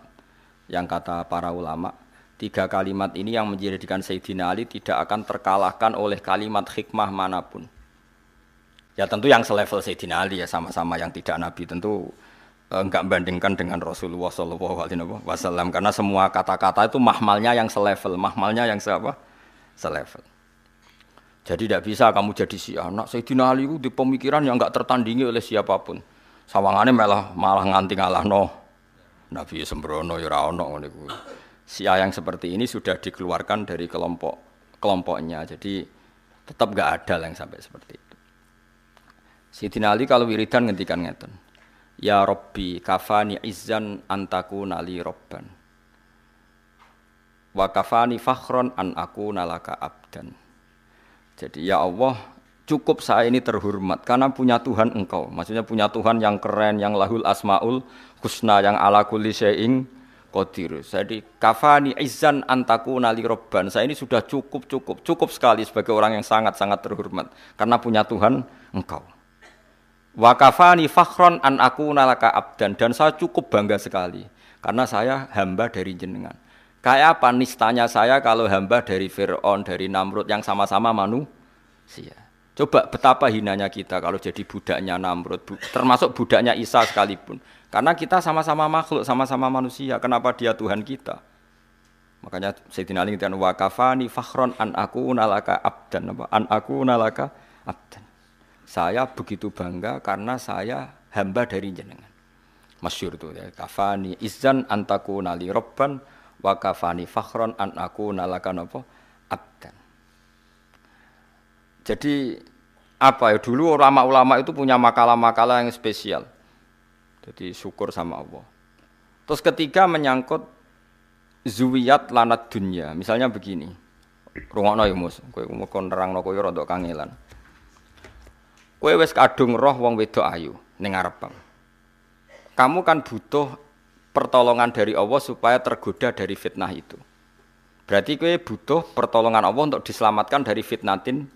Speaker 1: yang kata para ulama tiga kalimat ini yang menjadikan Sayyidina Ali tidak akan terkalahkan oleh kalimat hikmah mana pun. Ya tentu yang selevel Sayyidina Ali ya sama-sama yang tidak Nabi tentu enggak bandingkan dengan Rasulullah Shallallahu Alaihi Wasallam karena semua kata-kata itu mahmalnya yang selevel, mahmalnya yang siapa? Selevel. Jadi tidak bisa kamu jadi si anak Sayyidina Ali itu di pemikiran yang enggak tertandingi oleh siapa pun. Sawangannya malah malah nganti ngalah no. Nabi sembrono ya ono Si yang seperti ini sudah dikeluarkan dari kelompok kelompoknya. Jadi tetap enggak ada yang sampai seperti itu. Sayyidina Ali kalau wiridan ngendikan ngeten. Ya Rabbi kafani izzan antaku nali robban Wa kafani fakhron an aku nalaka abdan. Jadi ya Allah cukup saya ini terhormat karena punya Tuhan engkau. Maksudnya punya Tuhan yang keren, yang lahul asmaul husna, yang ala kulli syai'in qadir. Jadi kafani izzan antaku nali robban Saya ini sudah cukup, cukup, cukup sekali sebagai orang yang sangat-sangat terhormat Karena punya Tuhan engkau Wakafani fakhron an aku nalaka abdan dan saya cukup bangga sekali karena saya hamba dari jenengan. Kayak apa nistanya saya kalau hamba dari Fir'aun, dari Namrud yang sama-sama manusia. Coba betapa hinanya kita kalau jadi budaknya Namrud, bu, termasuk budaknya Isa sekalipun. Karena kita sama-sama makhluk, sama-sama manusia. Kenapa dia Tuhan kita? Makanya Sayyidina Ali dan wakafani fakhron an aku nalaka abdan apa? An aku nalaka abdan. Saya begitu bangga karena saya hamba dari jenengan. Masyur itu ya. Kafani izan antaku nali robban wakafani fakhron an aku nalaka apa? Abdan. Jadi apa ya dulu ulama-ulama itu punya makalah-makalah yang spesial. Jadi syukur sama Allah. Terus ketiga menyangkut zuwiyat lanat dunia. Misalnya begini. Rungokno ya Mus, kowe kon nerangno kowe rada kangelan. Kowe wis kadung roh wong wedok ayu ning ngarep Kamu kan butuh pertolongan dari Allah supaya tergoda dari fitnah itu. Berarti kowe butuh pertolongan Allah untuk diselamatkan dari fitnatin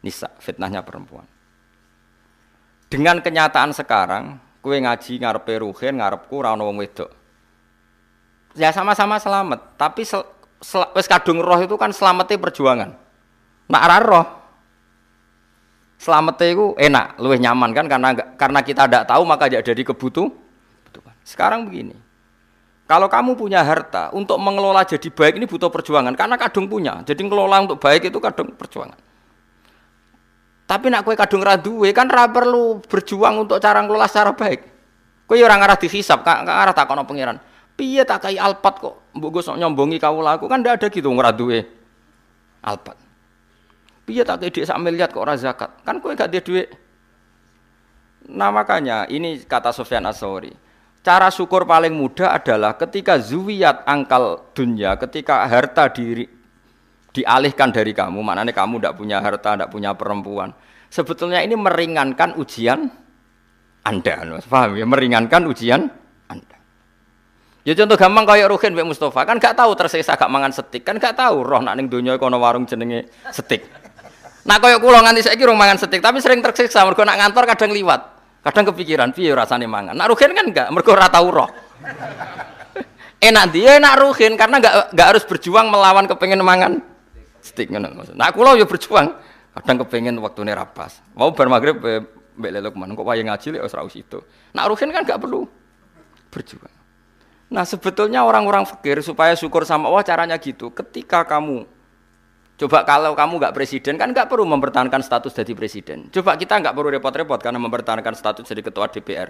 Speaker 1: nisa, fitnahnya perempuan. Dengan kenyataan sekarang, kue ngaji ngarepe ruhin, ngarepku ora wong wedok. Ya sama-sama selamat, tapi sel, sel, wis kadung roh itu kan selamatnya perjuangan. Nak roh. Selamatnya itu enak, lebih nyaman kan karena karena kita tidak tahu maka jadi kebutuh. Sekarang begini, kalau kamu punya harta, untuk mengelola jadi baik ini butuh perjuangan karena kadung punya. Jadi mengelola untuk baik itu kadung perjuangan. Tapi nak kue kadung raduwe kan ra perlu berjuang untuk cara ngelola secara baik. Kue orang arah dihisap, kak arah tak kono pangeran. Piye tak kai alpat kok, mbok gue nyombongi kau laku kan ndak ada gitu ngeraduwe alpat. Piye tak kai dia sak miliar kok ora zakat, kan kue gak dia duit. Nah makanya ini kata Sofyan Asori. Cara syukur paling mudah adalah ketika zuwiyat angkal dunia, ketika harta diri dialihkan dari kamu, maknanya kamu tidak punya harta, tidak punya perempuan. Sebetulnya ini meringankan ujian Anda, paham ya? Meringankan ujian Anda. Ya contoh gampang kayak Ruhin Mbak Mustafa kan gak tahu tersiksa gak mangan setik kan gak tahu roh nak ning donya kono warung jenenge setik. Nah kayak kula nganti saiki rong mangan setik tapi sering tersiksa mergo nak ngantor kadang liwat. Kadang kepikiran piye rasane mangan. Nak Ruhin kan enggak mergo ora tahu roh. enak dia enak Ruhin karena enggak enggak harus berjuang melawan kepengen mangan maksud. Nah kula yo berjuang. Kadang kepengin waktune rapas. Mau bar magrib mbek lelok man kok wayang ngaji lek ora itu. Nak ruhin kan gak perlu berjuang. Nah sebetulnya orang-orang fakir supaya syukur sama Allah caranya gitu. Ketika kamu coba kalau kamu nggak presiden kan nggak perlu mempertahankan status jadi presiden. Coba kita nggak perlu repot-repot karena mempertahankan status jadi ketua DPR.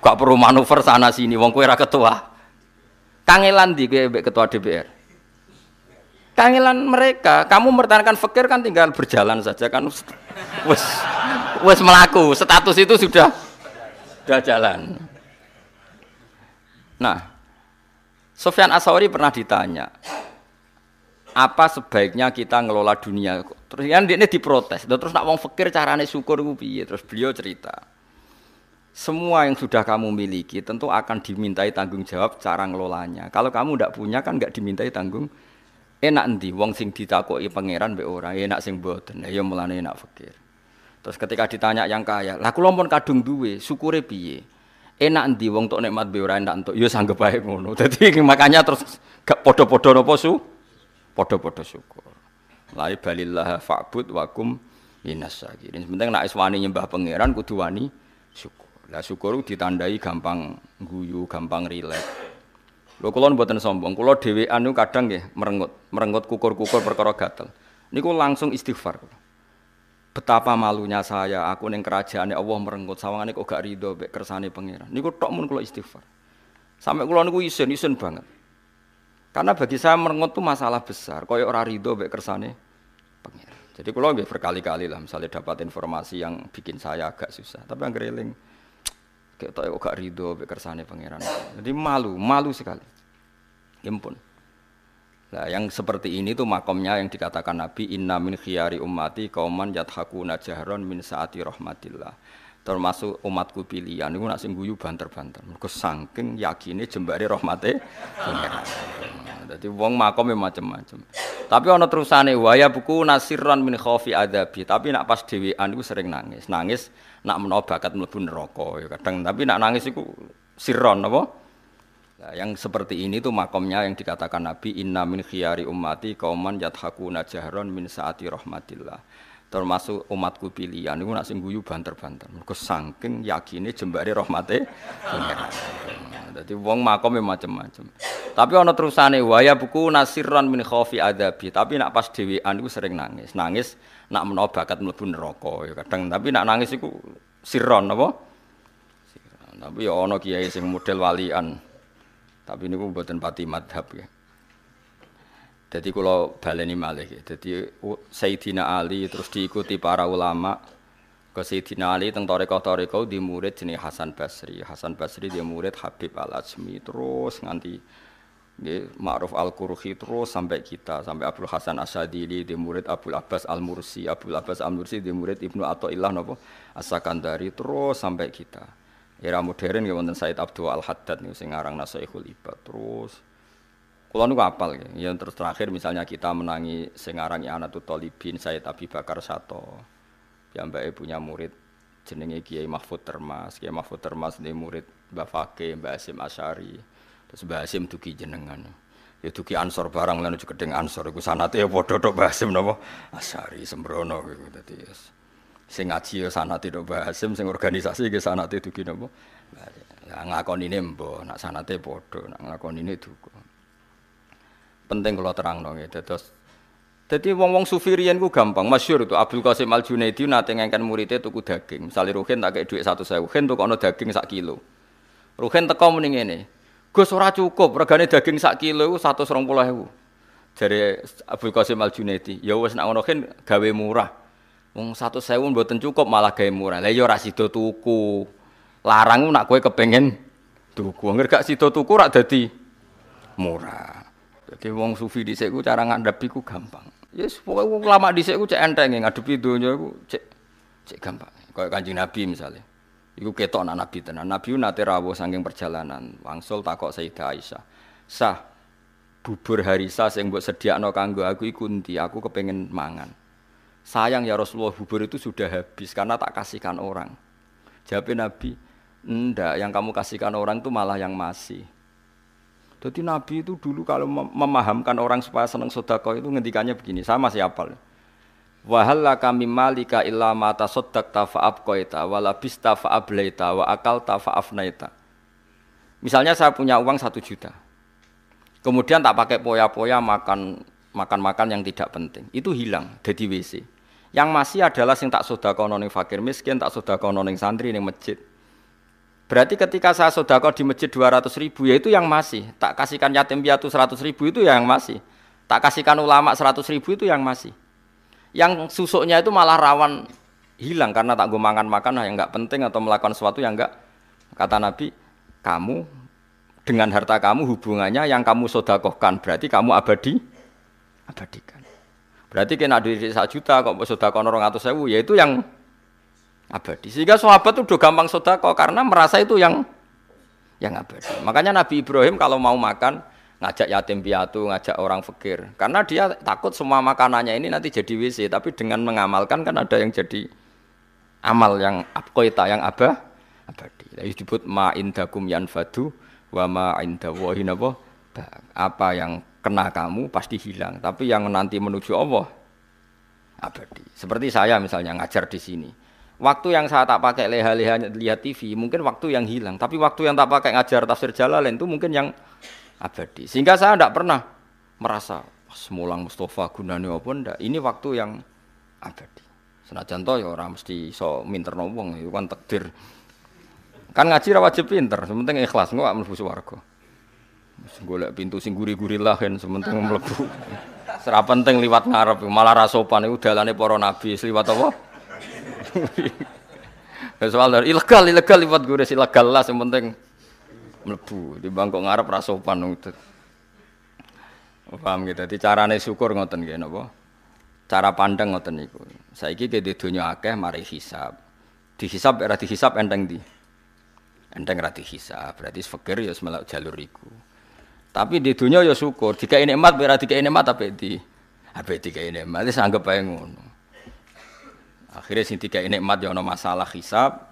Speaker 1: Gak perlu manuver sana sini, wong kue ketua. Kangelan di ketua DPR. Kangelan mereka, kamu mempertahankan fakir kan tinggal berjalan saja kan wes wes melaku, status itu sudah sudah jalan. Nah, Sofyan Asawari pernah ditanya, apa sebaiknya kita ngelola dunia? Terus kan dia ini diprotes, terus nak wong fakir carane syukur piye? Terus beliau cerita, semua yang sudah kamu miliki tentu akan dimintai tanggung jawab cara ngelolanya. Kalau kamu tidak punya kan nggak dimintai tanggung Enak endi wong sing ditakoki pangeran mbek ora, enak sing mboten. Ya mulane enak fakir. Terus ketika ditanya yang kaya, lah kula pun kadung duwe, syukure piye? Enak endi wong tok nikmat mbek ora enak entuk, ya sanggep bae ngono. Dadi makanya terus gak padha-padha napa su? Padha-padha syukur. La balillah fa'bud wa kum minas sakirin. Penting nek wani nyembah pangeran kudu wani syukur. Lah syukur ditandai gampang guyu, gampang rileks. Lho kula mboten sombong, kula dhewean niku kadang nggih merengut, merengut kukur-kukur perkara gatel. Niku langsung istighfar. Betapa malunya saya, aku ning kerajaan Allah merengut sawangane kok gak rido mek kersane pangeran. Niku tok mun kula istighfar. Sampai kula niku isin, isin banget. Karena bagi saya merengut itu masalah besar, koyo ora rido mek kersane. Jadi kula nggih berkali-kali lah misalnya dapat informasi yang bikin saya agak susah, tapi yang eling Kayak tau gak ridho be kersane pangeran. Jadi malu, malu sekali. Impun. Nah, yang seperti ini tuh makomnya yang dikatakan Nabi inna min khiyari ummati kauman yathakuna jahron min saati rahmatillah. Termasuk umatku pilihan niku nak sing guyu banter-banter. Mergo saking yakine jembare rahmate pangeran. Dadi wong macam-macam. Tapi ana terusane waya buku nasiran min khaufi adabi. Tapi nak pas dhewean iku sering nangis. Nangis nak menawa bakat mlebu neraka ya kadang tapi nak nangis iku siron apa Nah, yang seperti ini tuh makomnya yang dikatakan Nabi inna min khiyari ummati kauman yathakuna jahron min saati rahmatillah. Termasuk umatku pilihan niku nak sing guyu banter-banter. Mergo saking yakine jembare rahmate. Dadi wong makome macam-macam. Tapi ana terusane waya buku nasiran min khaufi adabi. Tapi nak pas dhewean iku sering nangis. Nangis nak menawa bakat mlebu neraka ya kadang. Tapi nak nangis iku sirron apa? Tapi ya ana kiai sing model walian. Tapi niku mboten pati madhab ya. Jadi kalau baleni malih, jadi Sayyidina Ali terus diikuti para ulama. Ke Sayyidina Ali teng toreko-toreko di murid jenis Hasan Basri. Hasan Basri dia murid Habib Al Azmi terus nganti nggih Ma'ruf Al Qurhi terus sampai kita sampai Abdul Hasan Asyadili di murid Abdul Abbas Al Mursi, Abdul Abbas Al Mursi di murid Ibnu Athaillah napa As-Sakandari. Terus sampai kita. Era modern ya wonten Said Abdul Al Haddad niku sing aran Nasaihul Ibad. Terus Kulo niku apal ya. Yang terus terakhir misalnya kita menangi sing aran Anatut Talibin Said Abi Bakar Sato. Ya Mbak punya murid jenenge Kiai Mahfud Termas. Kiai Mahfud Termas ini murid Mbak Fakih, Mbak Asim Asyari. Terus Mbak Asim dugi jenengan. Ya dugi ansor barang lan juga dengan ansor iku sanate ya padha tok Mbak Asim napa Asyari sembrono iku dadi yes. sing ngaji ya sanate tok Mbak Asim sing organisasi ge sanate dugi napa. Lah ngakonine mbok nak sanate padha nak ngakonine duga penting kalau terang dong gitu. Terus jadi wong-wong sufi riyen ku gampang, masyur itu Abdul Qasim Al Junaidi nate ngangkan muridnya tuku daging. Misalnya Ruhin tak kayak duit satu sewu, Ruhin tuh kono daging sak kilo. Ruhin teko mending ini, Gus ora cukup, regane daging sak kilo satu serong puluh ewu. Dari Abdul Qasim Al Junaidi, ya wes nak ngono gawe murah. Wong satu sewu mboten cukup malah gawe murah. Lah ya ora tuku. Larang nak kowe kepengen tuku. Angger gak tuku rak dadi murah. Jadi wong sufi di ku cara ngadepi ku gampang. Ya yes, pokoknya lama di ku cek enteng ngadepi dunia ku cek cek gampang. Kayak kanjeng Nabi misalnya. Iku ketok anak Nabi tenan. Nabi nate rawuh saking perjalanan. Wangsul takok Sayyidah Aisyah. Sah bubur harisa sing mbok sediakno kanggo aku iku ndi? Aku kepengen mangan. Sayang ya Rasulullah bubur itu sudah habis karena tak kasihkan orang. Jawab Nabi, "Ndak, yang kamu kasihkan orang itu malah yang masih." Jadi Nabi itu dulu kalau memahamkan orang supaya senang sodako itu ngendikannya begini, sama siapa? Wahalla kami malika illa mata sodak tafaab koita, walabista faableita, wa akal tafaafnaita. Misalnya saya punya uang satu juta, kemudian tak pakai poya-poya makan makan-makan yang tidak penting, itu hilang, jadi WC. Yang masih adalah sing tak sodako noning fakir miskin, tak sodako noning santri ning masjid. Berarti ketika saya sodako di masjid 200 ribu, ya itu yang masih. Tak kasihkan yatim piatu 100 ribu itu yang masih. Tak kasihkan ulama 100 ribu itu yang masih. Yang susuknya itu malah rawan hilang karena tak gue makan-makan yang nggak penting atau melakukan sesuatu yang nggak. Kata Nabi, kamu dengan harta kamu hubungannya yang kamu sodakohkan berarti kamu abadi abadikan. Berarti kena duit satu juta kok sodakoh orang atau sewu, ya itu yang abadi. Sehingga sahabat itu udah gampang sodako karena merasa itu yang yang abadi. Makanya Nabi Ibrahim kalau mau makan ngajak yatim piatu, ngajak orang fakir. Karena dia takut semua makanannya ini nanti jadi WC. Tapi dengan mengamalkan kan ada yang jadi amal yang abkoita, yang abah, abadi. Jadi disebut ma indakum yanfadu wa ma indawahi apa yang kena kamu pasti hilang. Tapi yang nanti menuju Allah abadi. Seperti saya misalnya ngajar di sini. Waktu yang saya tak pakai leha-leha lihat TV, mungkin waktu yang hilang. Tapi waktu yang tak pakai ngajar tafsir Jalalain itu mungkin yang abadi. Sehingga saya tidak pernah merasa semulang Mustafa gunane apa ndak. Ini waktu yang abadi. Senajan to ya orang mesti so minter wong, itu kan takdir. Kan ngaji wajib pinter, sementing ikhlas engko mlebu swarga. Wis golek pintu sing guri-guri lah kan sementing mlebu. Serap penting liwat ngarep, malah ra sopan iku dalane para nabi, liwat apa? Soal dari ilegal, ilegal liwat gue ilegal lah, yang penting melebu di bangkok ngarep rasopan itu. Paham gitu. Jadi carane syukur ngoten nggih napa? Cara pandang ngoten niku. Saiki ke di dunya akeh mari hisab. Dihisab era dihisab enteng di. Enteng ra dihisab, berarti fakir ya semelak jalur iku. Tapi di dunia ya syukur, emat, berarti jika ini emat apa di, apa ini emat, anggap aja ngono. Akhirnya sing tiga nikmat ya ono masalah hisab,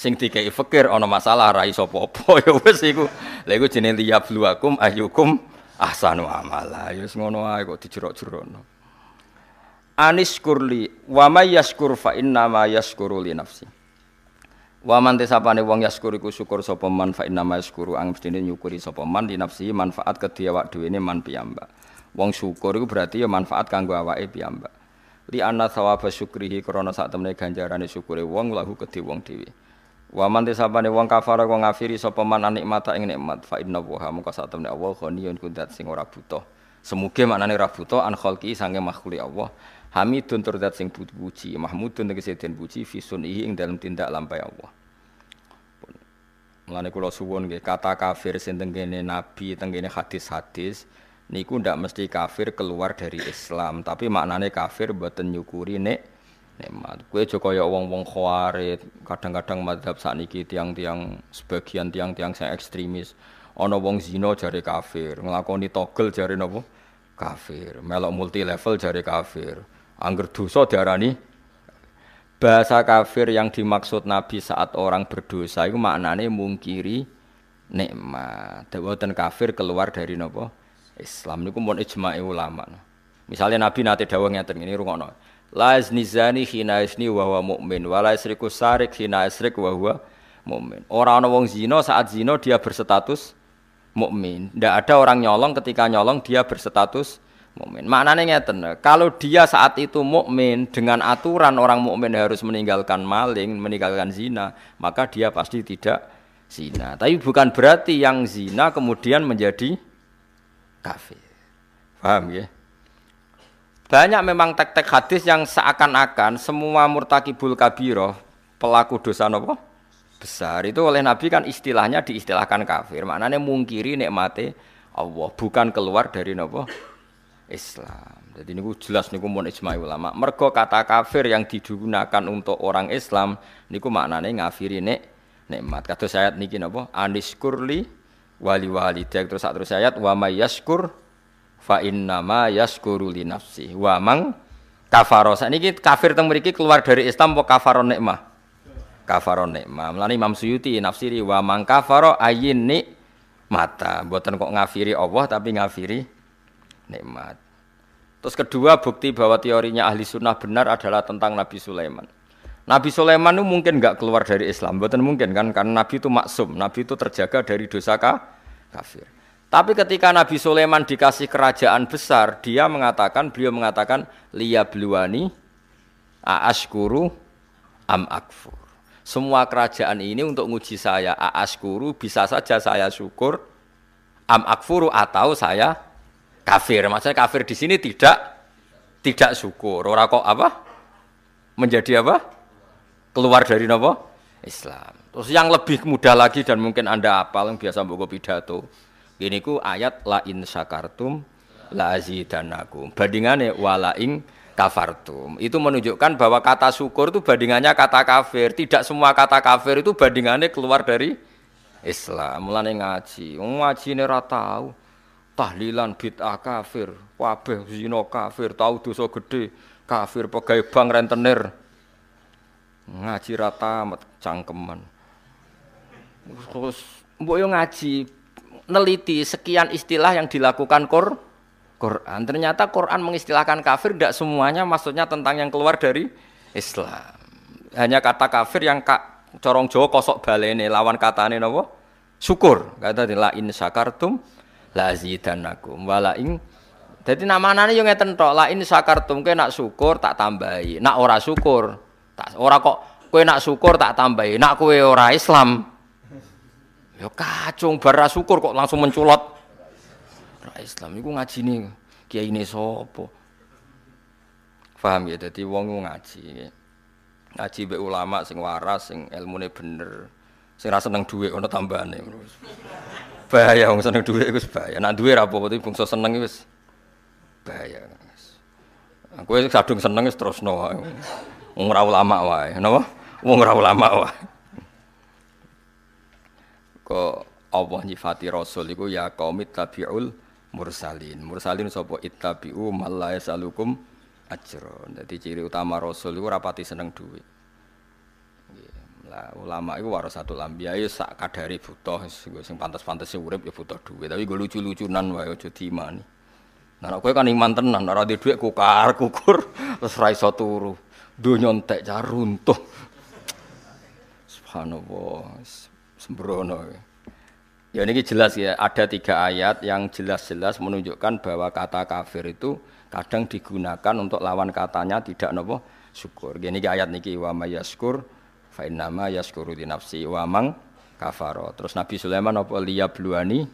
Speaker 1: Sing dikei fikir ana masalah ra iso apa-apa ya wis iku. Lha iku jenenge liyabluwakum ayyukum ahsanu amala. Ya wis ngono ae kok dijerok-jerokno. Anis kurli wa may yaskur fa inna ma yaskuru li nafsi. Wa man tesapane wong yaskur iku syukur sapa man fa inna ma yaskuru ang mestine nyukuri sapa man di nafsi manfaat kedhi awak dhewe man piyambak. Wong syukur iku berarti ya manfaat kanggo awake piyambak. Li anna thawaba syukrihi krana sak temene ganjarane syukure wong lahu kedhi wong dhewe. Wa man tisabane wong kafara wong ngafiri sapa man nikmata ing nikmat fa inna wa mongko sak temne Allah ghaniyun kudat sing ora butuh. Semuge maknane ora butuh an khalqi sange makhluk Allah. Hamidun tur dat sing puji, mahmudun tegese den puji fi sunihi ing dalam tindak lampai Allah. Mulane kula suwun nggih kata kafir sing tengene nabi tengene hadis-hadis niku ndak mesti kafir keluar dari Islam, tapi maknane kafir mboten nyukuri nek nikmat. Kue aja kaya wong-wong khawarit, kadang-kadang madhab sakniki tiang-tiang sebagian tiang-tiang sing ekstremis. Ana wong zina jare kafir, nglakoni togel jare napa? Kafir. Melok multi level jare kafir. Angger dosa diarani bahasa kafir yang dimaksud Nabi saat orang berdosa itu maknane mungkiri nikmat. Dawuhan kafir keluar dari napa? Islam niku mun ijma'i ulama. Misalnya Nabi nate dawuh ngeten ngene rungokno. La yazni zani hina yazni wa huwa mu'min wa la sarik hina yasrik wa huwa mu'min. Ora ana wong zina saat zina dia berstatus mukmin. Tidak ada orang nyolong ketika nyolong dia berstatus mukmin. Maknanya ngeten, kalau dia saat itu mukmin dengan aturan orang mukmin harus meninggalkan maling, meninggalkan zina, maka dia pasti tidak zina. Tapi bukan berarti yang zina kemudian menjadi kafir. Paham ya? Banyak memang tek-tek hadis yang seakan-akan semua murtakibul kabiroh pelaku dosa nopo besar itu oleh Nabi kan istilahnya diistilahkan kafir. Maknanya mungkiri nikmati Allah bukan keluar dari nopo Islam. Jadi ini jelas niku mun ijma ulama. Mergo kata kafir yang digunakan untuk orang Islam niku maknanya ngafiri nek nikmat. Kata ayat niki napa? Aniskurli wali wali terus terus ayat wa may yaskur fa inna ma yaskuru li nafsi. Wa mang kafaro. Sakniki kafir teng mriki keluar dari Islam apa kafaron nikmah? Kafaron nikmah. Mlane Imam Suyuti nafsiri wa mang kafaro ayin ni mata. Mboten kok ngafiri Allah tapi ngafiri nikmat. Terus kedua bukti bahwa teorinya ahli sunnah benar adalah tentang Nabi Sulaiman Nabi Sulaiman itu mungkin nggak keluar dari Islam, betul mungkin kan? Karena Nabi itu maksum, Nabi itu terjaga dari dosa kafir. Tapi ketika Nabi Sulaiman dikasih kerajaan besar, dia mengatakan, beliau mengatakan, liya bluani aaskuru am akfur. Semua kerajaan ini untuk nguji saya, aaskuru bisa saja saya syukur, am akfuru atau saya kafir. Maksudnya kafir di sini tidak tidak syukur. Orang kok apa? Menjadi apa? Keluar dari apa? Islam. Terus yang lebih mudah lagi dan mungkin Anda apal yang biasa buku pidato ini ku ayat la in syakartum la azidanakum. Bandingannya wala ing kafartum. Itu menunjukkan bahwa kata syukur itu bandingannya kata kafir. Tidak semua kata kafir itu bandingannya keluar dari Islam. Mulane ngaji. Ngaji ini tahu. Tahlilan bid'ah kafir, wabeh zina kafir, tahu dosa gede, kafir pegawai bank rentenir. Ngaji rata cangkeman. Terus mbok yo ngaji neliti sekian istilah yang dilakukan Qur Quran. Ternyata Quran mengistilahkan kafir tidak semuanya maksudnya tentang yang keluar dari Islam. Hanya kata kafir yang kak, corong Jawa kosok balene lawan katane napa? Syukur. Kata la in syakartum la zidanakum wala ing jadi nama-nama yang ngeten tok la in syakartum nak syukur tak tambahi. Nak ora syukur tak ora kok kowe nak syukur tak tambahi. Nak kowe ora Islam Ya kacung bara syukur kok langsung menculot. Ra Islam iku ngajine kiai ini sapa? Paham ya dadi wong ngaji. Ngaji mbek ulama sing waras, sing ilmune bener. Sing ra seneng dhuwit ana tambahane. Bahaya wong seneng dhuwit iku bahaya. Nek dhuwit ra apa-apa bangsa seneng wis bahaya. Kowe sadung seneng wis terusno wae. Wong ora ulama wae, napa? Wong ora ulama wae kok Allah nyifati rasul iku ya qaumit tabiul mursalin. Mursalin sapa ittabi'u mal la yasalukum ajra. Dadi ciri utama rasul iku rapati seneng. Nggih. Lah ulama iku warasatul anbiya ya sak kadare butuh sing pantes-pantes urip ya butuh duit, tapi gue lucu-lucunan wae aja diimani. Nah, kowe kan iman tenan, ora duwe dhuwit kukar kukur terus ra turu. Donya entek car runtuh. Subhanallah, sembrono. Ya ini jelas ya, ada tiga ayat yang jelas-jelas menunjukkan bahwa kata kafir itu kadang digunakan untuk lawan katanya tidak nopo syukur. Gini ayat niki wa mayaskur fa innama yaskuru di nafsi wa mang kafaro. Terus Nabi Sulaiman apa liyabluani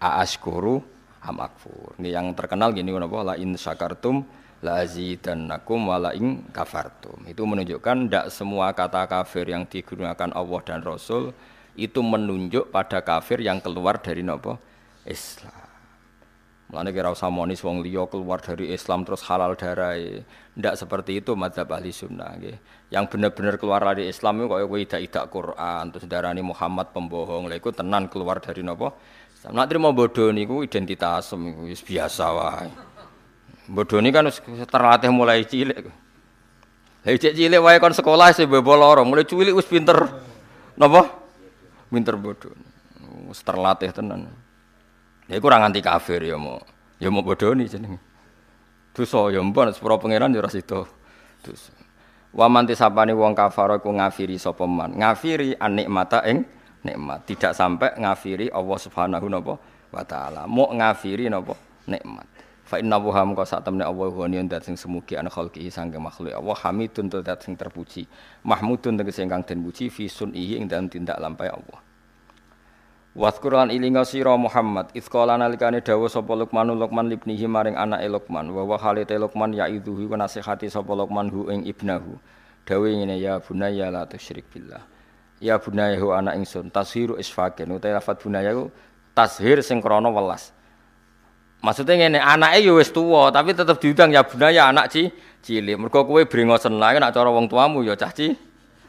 Speaker 1: aaskuru amakfur. Ini yang terkenal gini napa la in syakartum la azidannakum wa la in kafartum. Itu menunjukkan tidak semua kata kafir yang digunakan Allah dan Rasul itu menunjuk pada kafir yang keluar dari nopo Islam. Mulane kira usah monis wong liya keluar dari Islam terus halal darah. Ndak seperti itu madzhab ahli sunnah nggih. Yang benar-benar keluar dari Islam itu kaya kowe idak-idak Quran terus darani Muhammad pembohong. Lha iku tenan keluar dari napa? Nak trimo bodoh niku identitas wis biasa wae. Bodoh ini kan terlatih mulai cilik. Lah cek cilik wae kon sekolah sih bebo loro, mulai cilik wis pinter. Napa? Pinter bodoh. Wis terlatih tenan. Ya kurang anti kafir ya mau. Ya mau bodoni jenenge. Dosa ya mbon sepuro pangeran ya ora sida. Dosa. Wa man tisapane wong kafir iku ngafiri sapa man. Ngafiri anikmata ing nikmat. Tidak sampai ngafiri Allah Subhanahu wa taala. Mau ngafiri napa nikmat. Fa inna wa ham ka sak Allah wa niyan dat sing semugi an khalqihi sangge makhluk. Allah hamidun dat sing terpuji. Mahmudun tegese ingkang den puji fi sunihi ing dalam tindak lampai Allah. Waskur lan ilinga sira Muhammad Iskala nalikane dawuh sapa Luqman Luqman libnihi maring anake Luqman. Wa wa halite Luqman ya idhuhi wa nasihati sapa Luqman hu ing ibnahu. Dawe ngene ya bunaya la tusyrik billah. Ya bunaya hu anak ingsun tashiru isfaken utawa lafat bunaya ku tashir sing krana welas Maksudnya ngene anake ya wis tuwa tapi tetep diundang ya bunaya anak ci cilik mergo kowe brengosen lae nek cara wong tuamu ya cah ci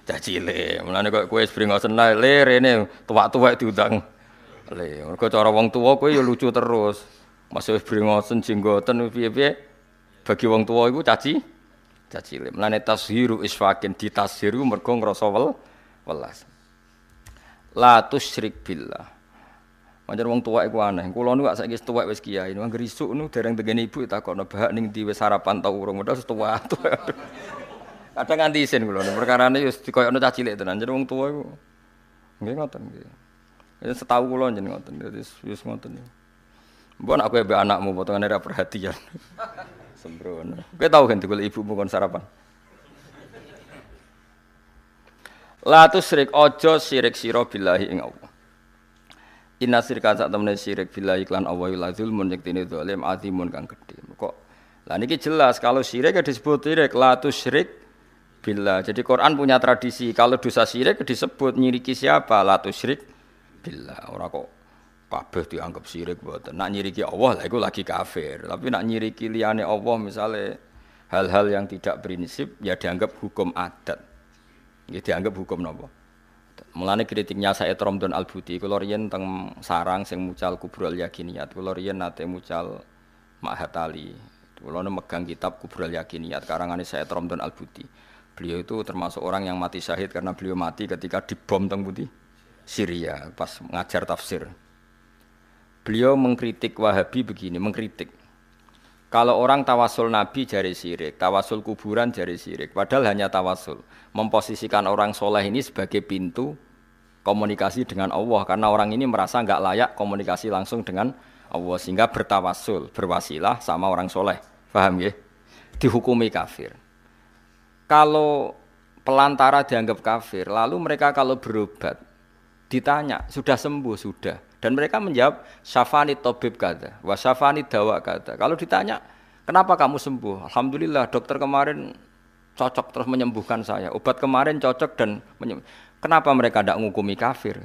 Speaker 1: cah cilik. Mulane kok kowe springosen lae le rene tuwak-tuwak diundang. Le, mergo cara wong tuwa kowe ya lucu terus. Masih springosen jenggoten piye-piye bagi wong tuwa iku caci cah cilik. Mulane tashiru isfakin ditashiru mergo ngrasa wel welas. La tusyrik billah. Pancen wong tuwa iku aneh. Kula nu saiki wis tuwek wis kiai. Wong grisuk nu dereng tegene ibu takokno bahak ning wis sarapan ta urung. Wis tuwa. Kadang nganti isin kula perkarane wis dikoyokno cah cilik tenan. Jadi wong tuwa iku nggih ngoten nggih. Ya setahu kula jeneng ngoten. Dadi wis ngoten. Mbok aku mbek anakmu potongane ra perhatian. Sembrono. Kowe tau kan digolek ibumu kon sarapan? La tusyrik aja sirik sira billahi ing Allah. Inna sirka sak temene sirik billahi lan Allah la zulmun yektine zalim azimun kang gedhe. Kok lah niki jelas kalau syirik ya disebut syirik la tusyrik billah. Jadi Quran punya tradisi kalau dosa syirik disebut nyiriki siapa? La tusyrik billah. Ora kok kabeh dianggap syirik mboten. Nak nyiriki Allah lah iku lagi kafir. Tapi nak nyiriki liyane Allah misalnya hal-hal yang tidak prinsip ya dianggap hukum adat. Ya dianggap hukum napa? Mulane kritiknya saya Romdon Al Buti kula riyen teng sarang sing mucal kubrul yakiniyat. Kula riyen nate mucal Mahatali. Kula megang kitab kubrul yakiniyat karangane saya Romdon Al Buti. Beliau itu termasuk orang yang mati syahid karena beliau mati ketika dibom teng Putih Syria pas ngajar tafsir. Beliau mengkritik Wahabi begini, mengkritik. Kalau orang tawasul Nabi jari sirik, tawasul kuburan jari sirik, padahal hanya tawasul. Memposisikan orang soleh ini sebagai pintu komunikasi dengan Allah, karena orang ini merasa nggak layak komunikasi langsung dengan Allah, sehingga bertawasul, berwasilah sama orang soleh. Paham ya? Dihukumi kafir. Kalau pelantara dianggap kafir, lalu mereka kalau berobat ditanya sudah sembuh? Sudah, dan mereka menjawab syafani tobib kata, wa syafani dawa kata. Kalau ditanya kenapa kamu sembuh, alhamdulillah dokter kemarin cocok terus menyembuhkan saya, obat kemarin cocok dan menyembuh. Kenapa mereka tidak ngukumi kafir?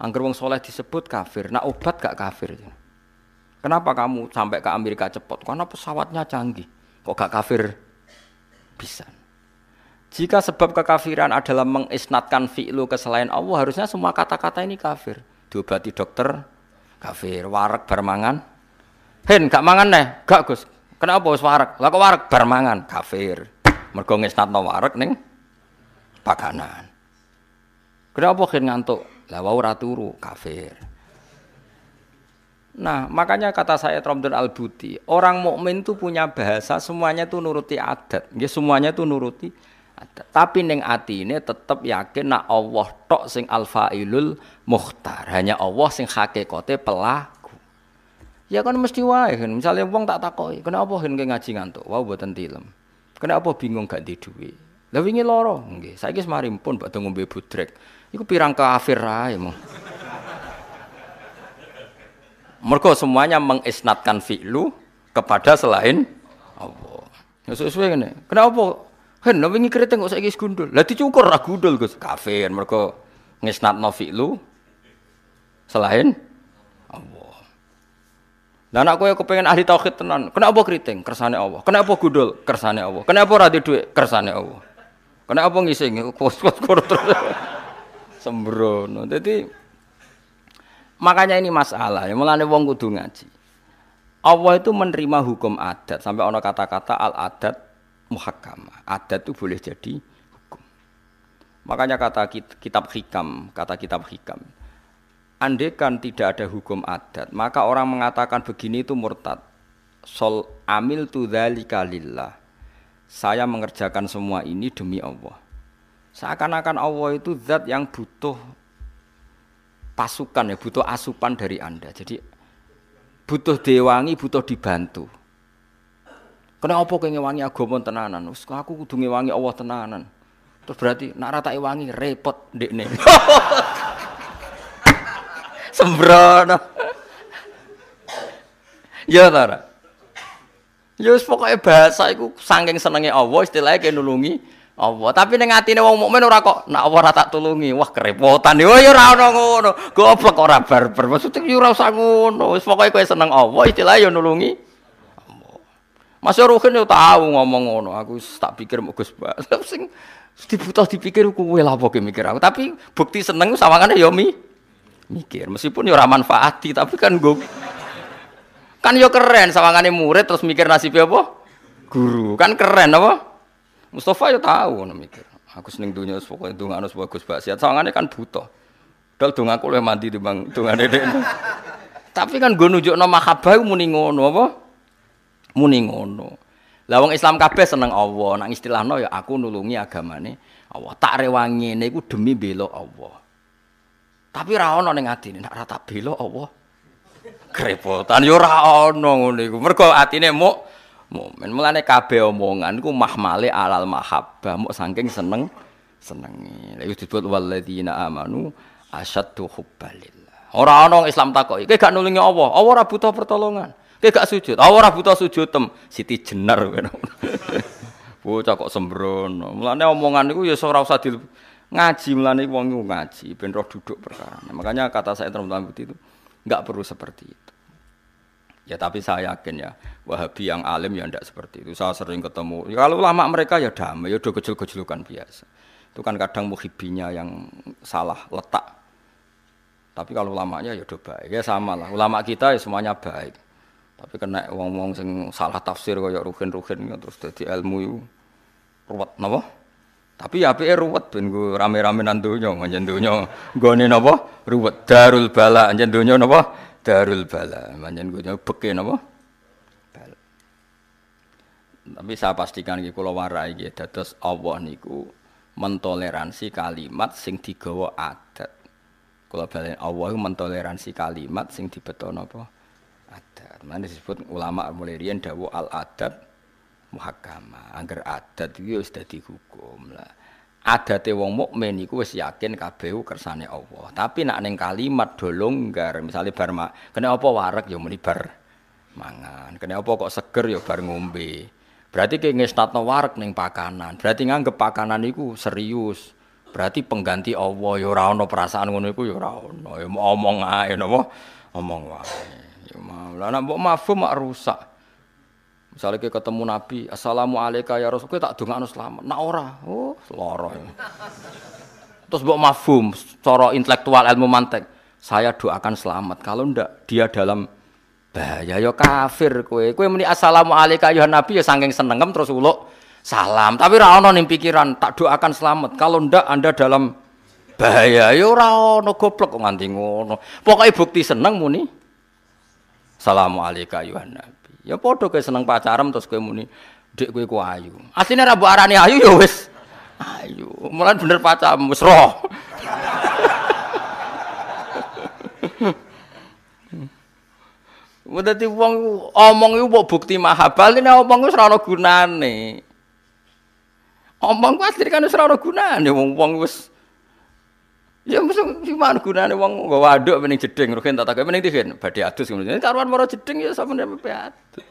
Speaker 1: Angger wong soleh disebut kafir, nah obat gak kafir. Kenapa kamu sampai ke Amerika cepat? Karena pesawatnya canggih. Kok gak kafir bisa. Jika sebab kekafiran adalah mengisnatkan fi'lu ke selain Allah, harusnya semua kata-kata ini kafir. Diobati dokter, kafir. Warak bermangan, hen gak mangan nih, gak gus. Kenapa bos warak? Lah kok warak bermangan, kafir. Mergo ngisnatno warak ning pakanan. Kenapa khen ngantuk? Lah wau ora turu, kafir. Nah, makanya kata saya Tromdon Al-Buti, orang mukmin itu punya bahasa semuanya itu nuruti adat. Ya semuanya itu nuruti adat. Tapi ning ini tetap yakin nak Allah tok sing al-failul mukhtar. Hanya Allah sing hakikate pelaku. Ya kan mesti wae kan. Misalnya wong tak takoki, kenapa hen ngaji ngantuk? Wau boten tilem. Kenapa bingung gak di duit? Lah wingi lara, nggih. Saiki semari pun badhe ngombe budrek. Iku pirang kafir ae mong. Mereka semuanya mengisnatkan fi'lu kepada selain Allah. Ya sesuai ini. Kenapa? Hen, nabi wingi keriting kok saiki gundul. Lah dicukur ra gundul Gus. Kafir mereka ngisnatno fi'lu selain Allah. Lah anak kowe kepengen ahli tauhid tenan, kenapa keriting? Kersane Allah. Kenapa gundul? Kersane Allah. Kenapa ora duit? Kersane Allah. Kenapa ngising? Kos-kos terus. Sembrono. Jadi Makanya ini masalah, ya mulane wong kudu ngaji. Allah itu menerima hukum adat sampai ono kata-kata al adat muhakama. Adat itu boleh jadi hukum. Makanya kata kitab hikam, kata kitab hikam. Andekan tidak ada hukum adat, maka orang mengatakan begini itu murtad. Sol amil tu lillah. Saya mengerjakan semua ini demi Allah. Seakan-akan Allah itu zat yang butuh pasukan ya, butuh asupan dari Anda. Jadi butuh dewangi, butuh dibantu. Kenapa kowe ngewangi agama tenanan? Wis aku kudu ngewangi Allah tenanan. Terus berarti nak rata wangi repot ndekne. Sembrono. ya ta Ya wis pokoke bahasa iku saking senenge Allah istilahnya kayak nulungi Allah. Tapi ning atine wong mukmin ora kok nak Allah ora tak tulungi. Wah kerepotan. Yo ya ora ono ngono. Goblok ora barbar. Maksudnya yo ora usah ngono. Wis pokoke kowe seneng Allah istilah yo nulungi. Allah. Mas Ruhin yo tahu ngomong ngono. Aku tak pikir mau Gus Bas. Sing dibutuh dipikir kuwe pokoke mikir aku. Tapi bukti seneng sawangane yo mi mikir. Meskipun yo ora manfaati tapi kan gue kan yo keren sawangane murid terus mikir nasib apa? Guru. Kan keren apa? Mustafa ya tahu ngono mikir. Aku seneng dunia pokoke ndongakno supaya Gus Bak sehat. Sawangane kan buta. Dal dongaku luwih mandi timbang dongane dekne. Tapi kan gue nunjukno mahabbah muni ngono apa? Muni ngono. Lah wong Islam kabeh seneng Allah. Nang istilahno ya aku nulungi agamane Allah. Tak rewangi iku demi bela Allah. Tapi ra ono ning atine nek ra tak bela Allah. Kerepotan yo ra ono ngono iku. Mergo atine muk mukmin. Mulane kabeh omongan iku mahmale alal mahabbah, mok saking seneng senengi. Lha disebut walladzina amanu asyaddu hubbalillah. Ora ana Islam takoki, kowe gak nulungi Allah, Allah ora butuh pertolongan. Kowe gak sujud, Allah ora butuh sujud tem. Siti jenar kowe. Bocah kok sembrono. Mulane omongan iku ya ora usah di ngaji mulane wong ngaji ben roh duduk perkara. Makanya kata saya teman-teman itu enggak perlu seperti itu. Ya tapi saya yakin ya Wahabi yang alim ya tidak seperti itu. Saya sering ketemu. Ya, kalau lama mereka ya damai, ya udah kecil-kecilukan biasa. Itu kan kadang muhibinya yang salah letak. Tapi kalau lamanya ya udah baik. Ya sama lah. Ulama kita ya semuanya baik. Tapi kena wong-wong sing salah tafsir kaya ruhin-ruhin terus jadi ilmu itu ruwet napa? Tapi ya apike ruwet ben go rame-rame nang donya, njen donya nggone napa? Ruwet darul bala, njen donya napa? darul bala. Manjen gue beke napa? Bala. Tapi saya pastikan iki kula warai nggih dados Allah niku mentoleransi kalimat sing digawa adat. Kula balen Allah mentoleransi kalimat sing dibeto napa? Adat. Mana disebut ulama mulai riyen dawuh al adat muhakama. Angger adat iki wis dadi hukum lah adate wong mukmin iku wis yakin kabeh kersane Allah. Tapi nak ning kalimat do longgar, misale bar kena apa wareg ya muni bar mangan. Kena apa kok seger ya bar ngombe. Berarti ki ngestatno wareg ning pakanan. Berarti nganggep pakanan iku serius. Berarti pengganti Allah ya ora ana perasaan ngono iku ya ora ana. Ya omong ae napa? Omong wae. Ya mau. Lah nek mbok mafhum mak rusak. Misalnya kita ketemu Nabi, Assalamualaikum ya Rasul, tak dongakno selamat. Nak ora, oh loro. Terus buat mafhum, coro intelektual ilmu mantek. Saya doakan selamat. Kalau ndak dia dalam bahaya ya kafir kue. Kue muni Assalamualaikum ya Nabi ya saking senengem terus uluk salam. Tapi ra ono ning pikiran tak doakan selamat. Kalau ndak Anda dalam bahaya ya ora ono goblok kok nganti ngono. Pokoke bukti seneng muni. Assalamualaikum ayuhan nabi. Ya padha kowe seneng pacaran terus kowe muni dek kowe ku ayu. Asline ra mbok arani ayu ya wis ayu. Mulan bener pacaran wis roh. Dadi wong omong iku mbok bukti mahabal ini omong wis ora ana gunane. Omong ku asline kan wis ora ana gunane wong-wong wis Ya mesti gimana gunane wong nggo waduk mening jeding rugen tak takoki mening dihen badhe adus kemudian karuan maro jeding ya sampeyan pepe adus.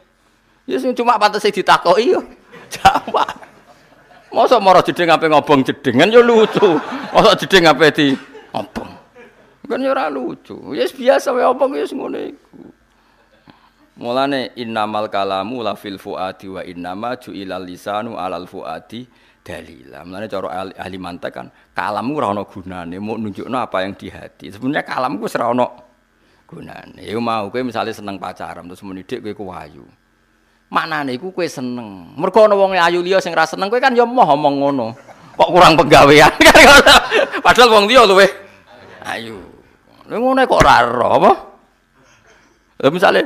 Speaker 1: Ya sing cuma pantes ditakoki yo. Jawab. Masa maro jeding ape ngobong jedingan ya lucu. Masa jeding ape di ngobong. Kan ya lucu. Ya biasa wae obong ya ngono iku. Mulane innamal kalamu la fil fuadi wa innama ju'ilal lisanu alal fuadi dalila. Mulane cara ahli, mantek kan kalammu ora ana gunane, mau nunjukno apa yang di hati. Sebenarnya kalamku ora ana gunane. Ya mau kowe misale seneng pacaran terus muni dik kowe ku ayu. Maknane iku kowe seneng. Mergo ana wong ayu liya sing ora seneng kowe kan ya moh omong ngono. Kok kurang penggawean. Padahal wong liya luwe ayu. Lha ngono kok ora ero apa? Lah misale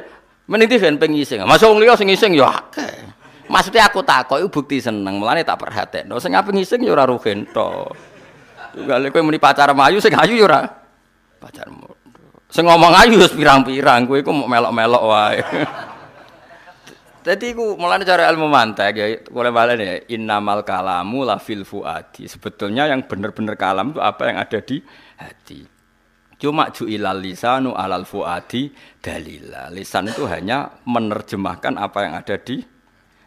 Speaker 1: mending ben pengising. Masuk wong liya sing ngising ya akeh. Maksudnya aku takok iku bukti seneng, mulane tak perhatekno. Sing ape ngising ya ora rugen to. Tunggal kowe muni pacar ayu sing ayu ya ora pacarmu. Sing ngomong ayu wis pirang-pirang, kowe iku mau melok-melok wae. Jadi ku mulane cara ilmu mantek ya, boleh balen ya, innamal kalamu la fil fuadi. Sebetulnya yang benar-benar kalam itu apa yang ada di hati. Cuma ju'ilal lisanu alal fuadi dalila. Lisan itu hanya menerjemahkan apa yang ada di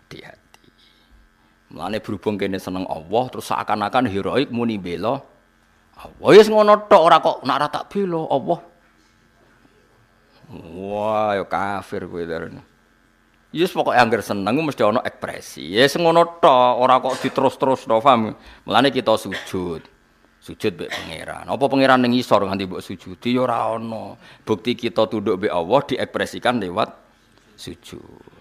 Speaker 1: di hati. Mulane berhubung kene seneng Allah terus seakan-akan heroik muni bela Allah. Wis ngono tok ora kok nak tak bela Allah. Wah, yo kafir kowe darane. Yes pokoke angger seneng mesti ana ekspresi. Yes ngono tok, ora kok diterus-terus to, paham? Mulane kita sujud. Sujud mbek pangeran. Apa pangeran ning isor nganti mbok sujudi ya ora ana. Bukti kita tunduk mbek Allah diekspresikan lewat sujud.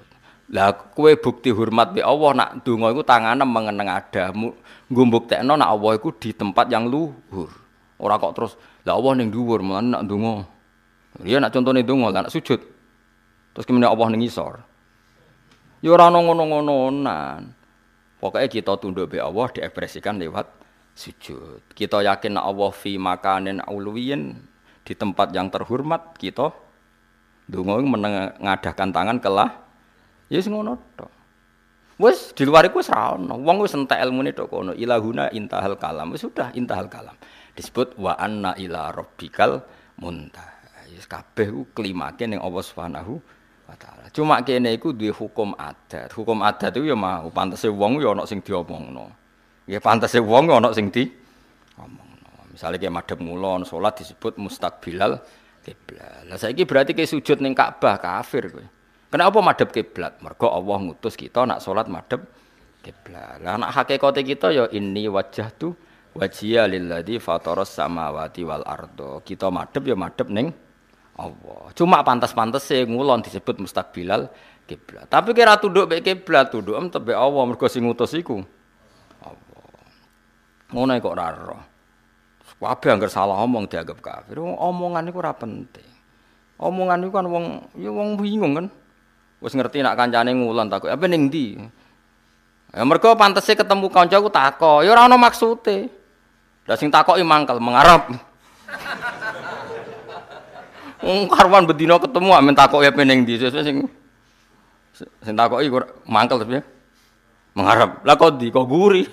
Speaker 1: Lah kowe bukti hormat be Allah nak donga iku tangane mengeneng ada. Nggo mbuktekno nak Allah iku di tempat yang luhur. Ora kok terus lah Allah ning dhuwur mulane nak donga. Iya nak contone donga lah nak sujud. Terus kemudian Allah ning isor. Ya ora ono ngono-ngononan. Pokoke kita tunduk be Allah diekspresikan lewat sujud. Kita yakin nak Allah fi makanin ulwiyin di tempat yang terhormat kita donga menengadakan tangan kelah Ya wis ngono tok. Wis di luar iku wis ra ono. Wong wis entek ilmune tok kono. Ilahuna intahal kalam. Wis sudah intahal kalam. Disebut wa anna ila rabbikal muntah. Wis kabeh ku klimake ning Allah Subhanahu wa taala. Cuma kene iku duwe hukum adat. Hukum adat itu ya mau pantese wong ya ana sing diomongno. Ya pantese wong ana sing di omongno. Misale kayak madhep ngulon salat disebut mustaqbilal kiblat. Lah saiki berarti ke sujud ning Ka'bah kafir kowe. Kenapa madhep kiblat? Mergo Allah ngutus kita nak salat madhep kiblat. Lah nak hakikate kita ya inni wajjahtu wajhiya lilladzi fataras samawati wal ardo. Kita madhep ya madhep ning Allah. Cuma pantas-pantes sing ngulon disebut mustaqbilal kiblat. Tapi kira tunduk mek kiblat, tunduk entep be Allah mergo sing ngutus iku Allah. Ngono kok ora ora. Kabeh anggar salah omong dianggap kafir. Omongan iku ora penting. Omongan iku kan wong ya wong bingung kan. Wis ngerti nak kancane ngulon takut. Apa ning ndi? Ya mergo pantese ketemu kancaku takok, ya ora ana maksude. Lah sing takoki mangkel mengarep. Wong karwan bedino ketemu amen takoki apa ning ndi sing sing takoki mangkel tapi ya. Mengarep. Lah kok di kok guri.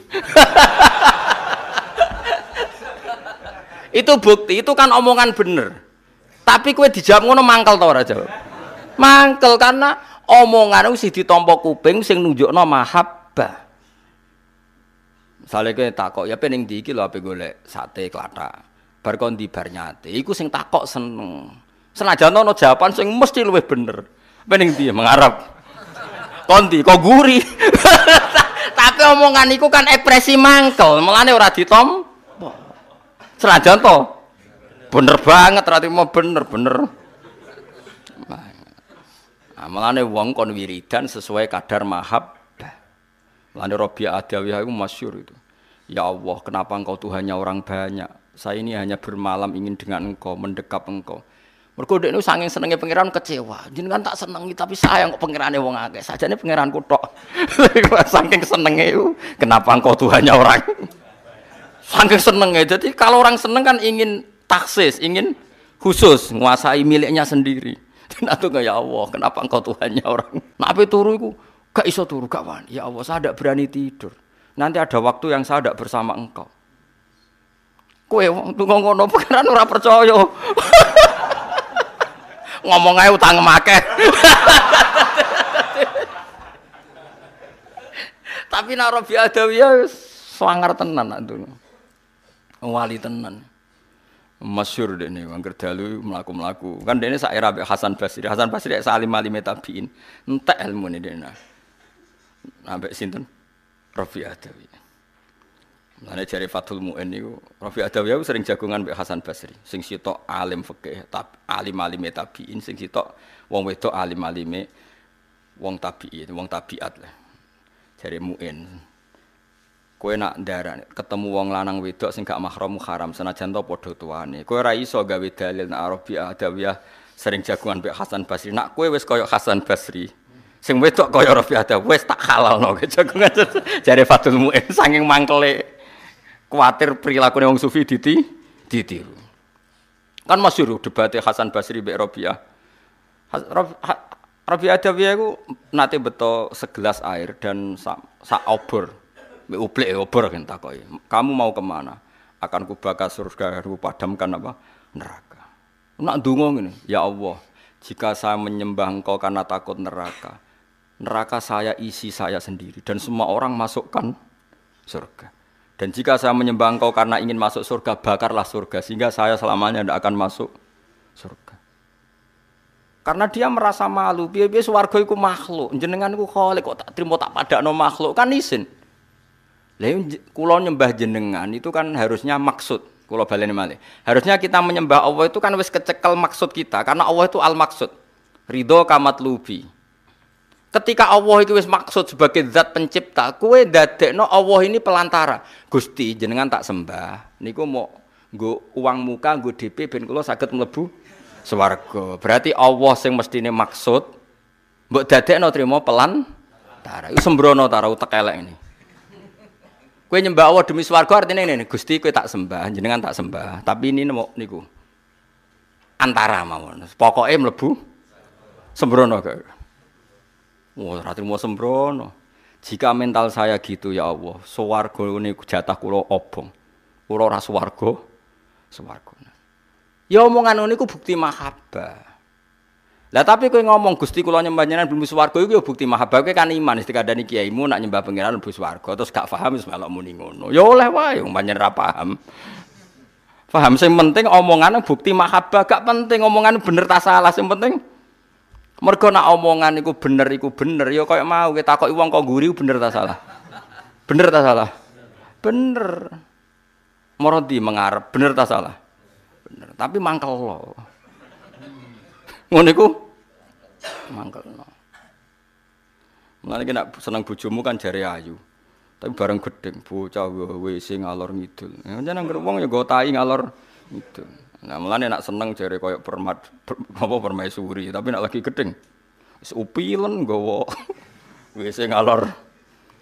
Speaker 1: itu bukti, itu kan omongan bener. Tapi kue dijawab ngono mangkel to ora jawab. Mangkel karena omongan sih ditampa kuping sing nunjukno mahabbah. Misale kowe takok ya pening ndi iki lho ape golek sate klathak. Bar kon di bar iku sing takok seneng. Senajan ono jawaban sing mesti luwih bener. Pening ndi mengarep. Kondi kok guri. Tapi omongan iku kan ekspresi mangkel, mulane ora ditampa. Senajan to bener banget rati mau bener-bener. Nah, melane wong kon wiridan sesuai kadar mahab. Melane Robiah Adawiyah itu masyur itu. Ya Allah, kenapa engkau Tuhannya orang banyak? Saya ini hanya bermalam ingin dengan engkau, mendekap engkau. Mergo dekne saking senenge pangeran kecewa. Jenengan tak senengi tapi sayang kok pangerane wong akeh. Sajane pangeranku tok. saking senenge itu kenapa engkau Tuhannya orang? saking senenge. Jadi kalau orang seneng kan ingin taksis, ingin khusus menguasai miliknya sendiri. Nah tuh ya Allah, kenapa engkau Tuhannya orang? Nah apa turu itu gak iso turu gak wani. Ya Allah, saya tidak berani tidur. Nanti ada waktu yang saya tidak bersama engkau. Kue wong tunggu ngono pangeran ora percaya. ngomong aja utang make. Tapi nak Rabi Adawiyah swanger tenan nak dulu. Wali tenan. Masyur deh nih, wangker dalu melaku melaku. Kan dene sak era Hasan Basri. Hasan Basri salim alim tabiin. Entek ilmu nih dene. Ambek sinten? Rabi Adawiyah. Mana cari Fathul Mu'in niku Rafi Adawiyah sering jagungan Mbak Hasan Basri. Sing sitok alim fikih, tab, alim alime tabiin, sing sitok wong wedok alim alime wong tabiin, wong tabiat lah. Cari Mu'in. Kowe nak darah ketemu wong lanang wedok sing gak mahram haram senajan to padha tuane. Kowe ora iso gawe dalil nak Rafi Adawiyah sering jagungan Mbak Hasan Basri. Nak kowe wis koyo Hasan Basri. Sing wedok kaya Rafi Adawiyah wis tak halalno jagungan. Jare Fathul Mu'in saking mangkele Kuatir perilaku wong sufi diti ditiru. Kan masyhur debatnya Hasan Basri mbek Rabi'ah. Rabi'ah Adawiyah iku nate beto segelas air dan sak sa obor. Ublek ya, obor kan. Kamu mau ke mana? Akan kubakar surga, ku padamkan apa? Neraka. Nak donga ngene, ya Allah, jika saya menyembah Engkau karena takut neraka, neraka saya isi saya sendiri dan semua orang masukkan surga. Dan jika saya menyembah engkau karena ingin masuk surga, bakarlah surga. Sehingga saya selamanya tidak akan masuk surga. Karena dia merasa malu. Biar-biar suarga itu makhluk. Jenengan itu kholik kok tak terima tak pada no makhluk. Kan isin. Lalu kulo nyembah jenengan itu kan harusnya maksud. Kulo baleni malih. Harusnya kita menyembah Allah itu kan wis kecekel maksud kita. Karena Allah itu al-maksud. Ridho kamat lubi. Ketika Allah itu wis maksud sebagai zat pencipta, kue no Allah ini pelantara. Gusti jenengan tak sembah. Niku mau nggo uang muka, nggo DP ben kula saged mlebu swarga. Berarti Allah sing mestine maksud mbok dadekno trimo pelantara. Iku sembrono ta utek elek ini. Kue nyembah Allah demi swarga artinya ini, Gusti kue tak sembah, jenengan tak sembah. Tapi ini mau niku antara mawon. Pokoknya mlebu sembrono kayak. Wah, ora mau sembrono. Jika mental saya gitu ya Allah, swarga ini jatah kula obong. Kula ora swarga, swarga. Ya omongan niku bukti mahabbah. Lah tapi kowe ngomong Gusti kula nyembah jenengan belum swarga iku ya bukti mahabbah kowe kan iman istikadane kiaimu nak nyembah pangeran mlebu swarga terus gak paham wis melok muni ngono. Ya oleh wae wong panjenengan ra paham. Paham sing penting omongan bukti mahabbah gak penting omongan bener ta salah sing penting Mergo nak omongan iku bener iku bener ya kaya mau kita takoki wong kok guri bener ta salah? Bener ta salah? Bener. Morodi mengarep bener ta salah? Bener. Tapi mangkel lo. Ngono iku mangkel lo. Mulane nek seneng bojomu kan jare ayu. Tapi bareng gedeng bocah WC ngalor ngidul. Ya jeneng wong ya go tai ngalor ngidul. Nah, mulane nak seneng jare koyo permat per, apa permaisuri, tapi nak lagi gedeng wis upilen gowo. Wis ngalor.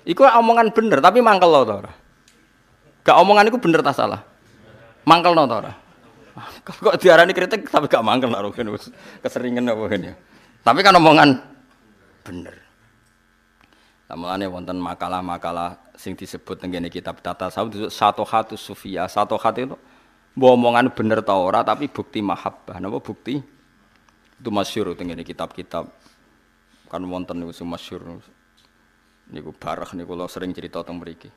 Speaker 1: Iku omongan bener, tapi mangkel to ora? Gak omongan iku bener ta salah? Mangkel no to ora? Kok diarani kritik tapi gak mangkel nak wis keseringan apa ya. Tapi kan omongan bener. Mulane wonten makalah-makalah sing disebut tengene kitab tata sawut satu hatu sufia, satu hatu itu omongan bener ta ora tapi bukti mahabbah. Napa bukti? Itu masyhur teng kitab-kitab. Kan wonten niku masyhur. Niku barah niku kula sering cerita teng mriki.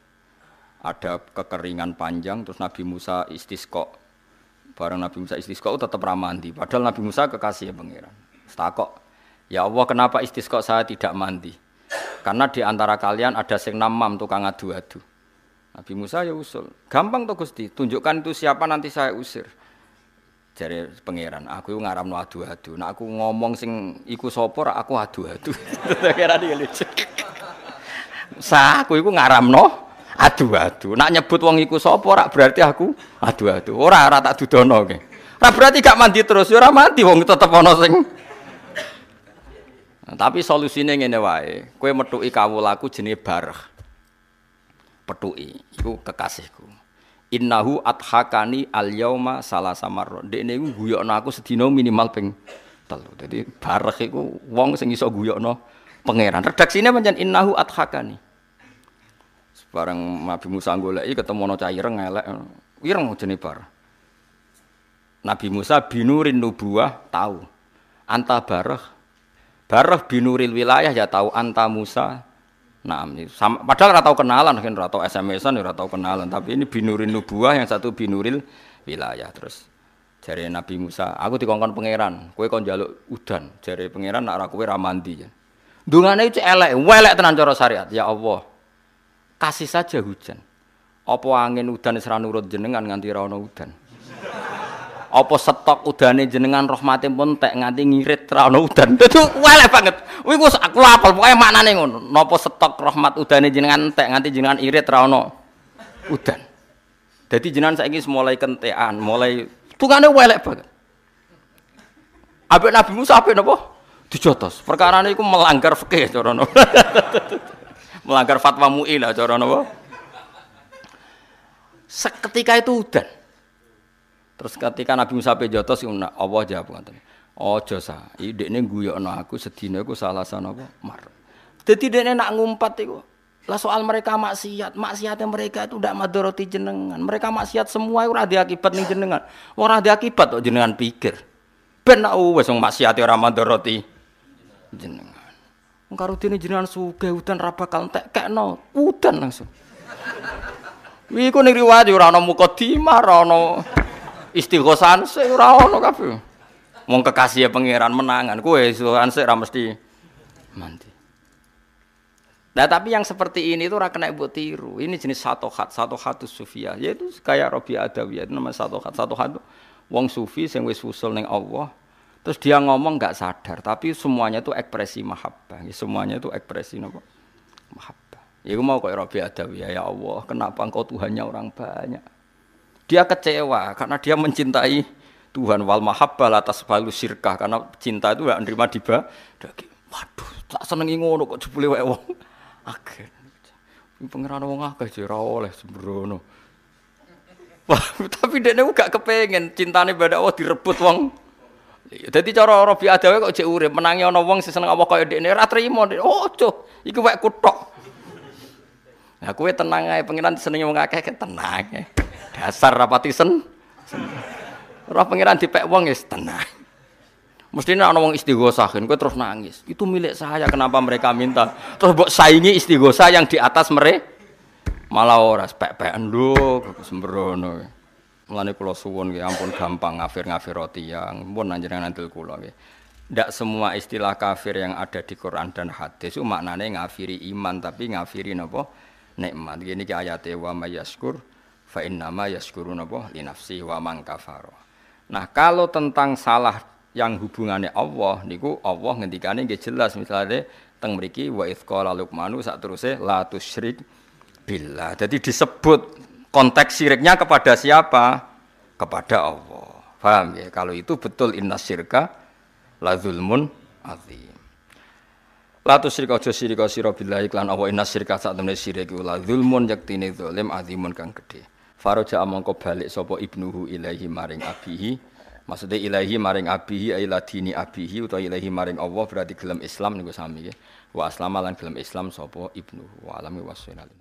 Speaker 1: Ada kekeringan panjang terus Nabi Musa istisqa. Bareng Nabi Musa istisqa tetap ramandi padahal Nabi Musa kekasih ya pangeran. Takok ya Allah kenapa istisqa saya tidak mandi karena di antara kalian ada sing namam tukang adu-adu Nabi Musa ya usul. Gampang tuh Gusti, tunjukkan itu siapa nanti saya usir. Jadi pangeran, aku ngaram adu-adu. Nah aku ngomong sing iku sopor, aku adu-adu. Pangeran iki lucu. Sa aku iku ngaramno adu-adu. Nak nyebut wong iku sapa ora berarti aku adu-adu. Ora ora tak dudono ke. Ora berarti gak mandi terus, ya ora mandi wong tetep ana sing tapi solusine ngene wae, kowe metuki kawulaku jenenge barah. Petuki, iku kekasihku. Innahu adhakani al yauma salasa marra. Dekne iku guyokno aku sedina minimal ping telu. Dadi barah iku wong sing iso guyokno pangeran. Redaksine pancen innahu adhakani. Bareng Nabi Musa goleki ketemu ana cah ireng elek. Ireng jenenge barah. Nabi Musa binurin nubuah tahu. Anta barah Barah binuril wilayah ya tahu anta Musa. Nah, ini sama, padahal ora tahu kenalan kan ora tahu SMS-an ora tahu kenalan, tapi ini binurin nubuah yang satu binuril wilayah terus. Jari Nabi Musa, aku dikongkon pangeran, kowe kon njaluk udan. Jari pangeran nak ora kowe ra itu elek, welek tenan cara syariat. Ya Allah. Kasih saja hujan. Apa angin udan wis nurut jenengan nganti ra ono udan apa stok udane jenengan rahmate pun tek nganti ngirit ra ono udan. Dadi weleh banget. Kuwi wis aku apal pokoke maknane ngono. Napa stok rahmat udane jenengan tek nganti jenengan irit ra ono udan. Dadi jenengan saiki mulai kentekan, mulai tungane welek banget. Abek Nabi Musa apik napa? Dijotos. Perkara iku melanggar fikih cara melanggar fatwa MUI lah cara? Seketika itu udan. Terus ketika Nabi Musa pe jotos Allah jawab ngoten. Aja sa, idekne guyokno aku sedina salah apa? Mar. Dadi dekne nak ngumpat iku lah soal mereka maksiat, maksiatnya mereka itu tidak madoroti jenengan. Mereka maksiat semua itu ada akibat nih jenengan. Orang ada akibat jenengan pikir. Ben nak wes wong maksiat ora madoroti jenengan. Wong karo dene jenengan sugih udan ra bakal kekno, udan langsung. Iku ning riwayat ora ana mukadimah, ora ana istighosan sing ora ono kabeh. Wong kekasih pangeran menangan, kowe istighosan sik ora mesti mandi. Nah tapi yang seperti ini itu ora kena buat tiru. Ini jenis satu hat, satu hatus sufia. Yaitu kayak Robi Adawiyah itu nama satu hat, satu hat. Wong sufi sing wis usul neng Allah. Terus dia ngomong nggak sadar, tapi semuanya itu ekspresi mahabbah. Semuanya itu ekspresi apa? Mahabbah. Ya mau kayak Robi Adawiyah ya Allah, kenapa engkau Tuhannya orang banyak? Dia kecewa karena dia mencintai Tuhan wal mahabbah atas balu sirkah karena cinta itu gak nerima diba. Waduh, tak senengi ngono kok jebule wae wong. Agen. Pangeran wong akeh jek ora oleh sembrono. Tapi dia gak kepengen cintane pada Allah direbut wong. Jadi cara Robi Adawe kok jek urip menangi ana wong seneng Allah kaya dekne ora trimo. Oh, cuk, iku wek kutok. Nah, kowe tenang ae pengiran senenge wong akeh tenang ae. Dasar rapati sen. Ora pangeran dipek wong wis tenang. Mesti ana wong istighosahin kowe terus nangis. Itu milik saya, kenapa mereka minta? Terus mbok saingi istighosa yang di atas mereka. Malah ora pek-pekan lho sembrono. Mulane kula suwun nggih ampun gampang ngafir-ngafir roti yang pun anjenengan nantil kula nggih. Tidak semua istilah kafir yang ada di Quran dan hadis itu maknanya ngafiri iman tapi ngafiri napa nikmat. Ki ayate wa mayaskur fa innama yaskuru napa li nafsi wa man. Nah, kalau tentang salah yang hubungannya Allah niku Allah ngendikane nggih jelas misalnya teng mriki wa idz qala luqmanu sak teruse la tusyrik billah. Jadi disebut konteks syiriknya kepada siapa? Kepada Allah. Paham ya? Kalau itu betul inna syirka la zulmun azim. La tusyrik aja syirik sira billahi lan apa inna syirka sak temene syirik la zulmun yaktine zalim azimun kang gedhe. Faraja amangka balik sapa ibnuhu ilahi maring abihi. Maksudnya ilahi maring abihi ila dini abihi utawa ilahi maring Allah berarti gelem Islam niku sami ya. Wa aslama lan gelem Islam sapa ibnuhu wa alami wasyinalin.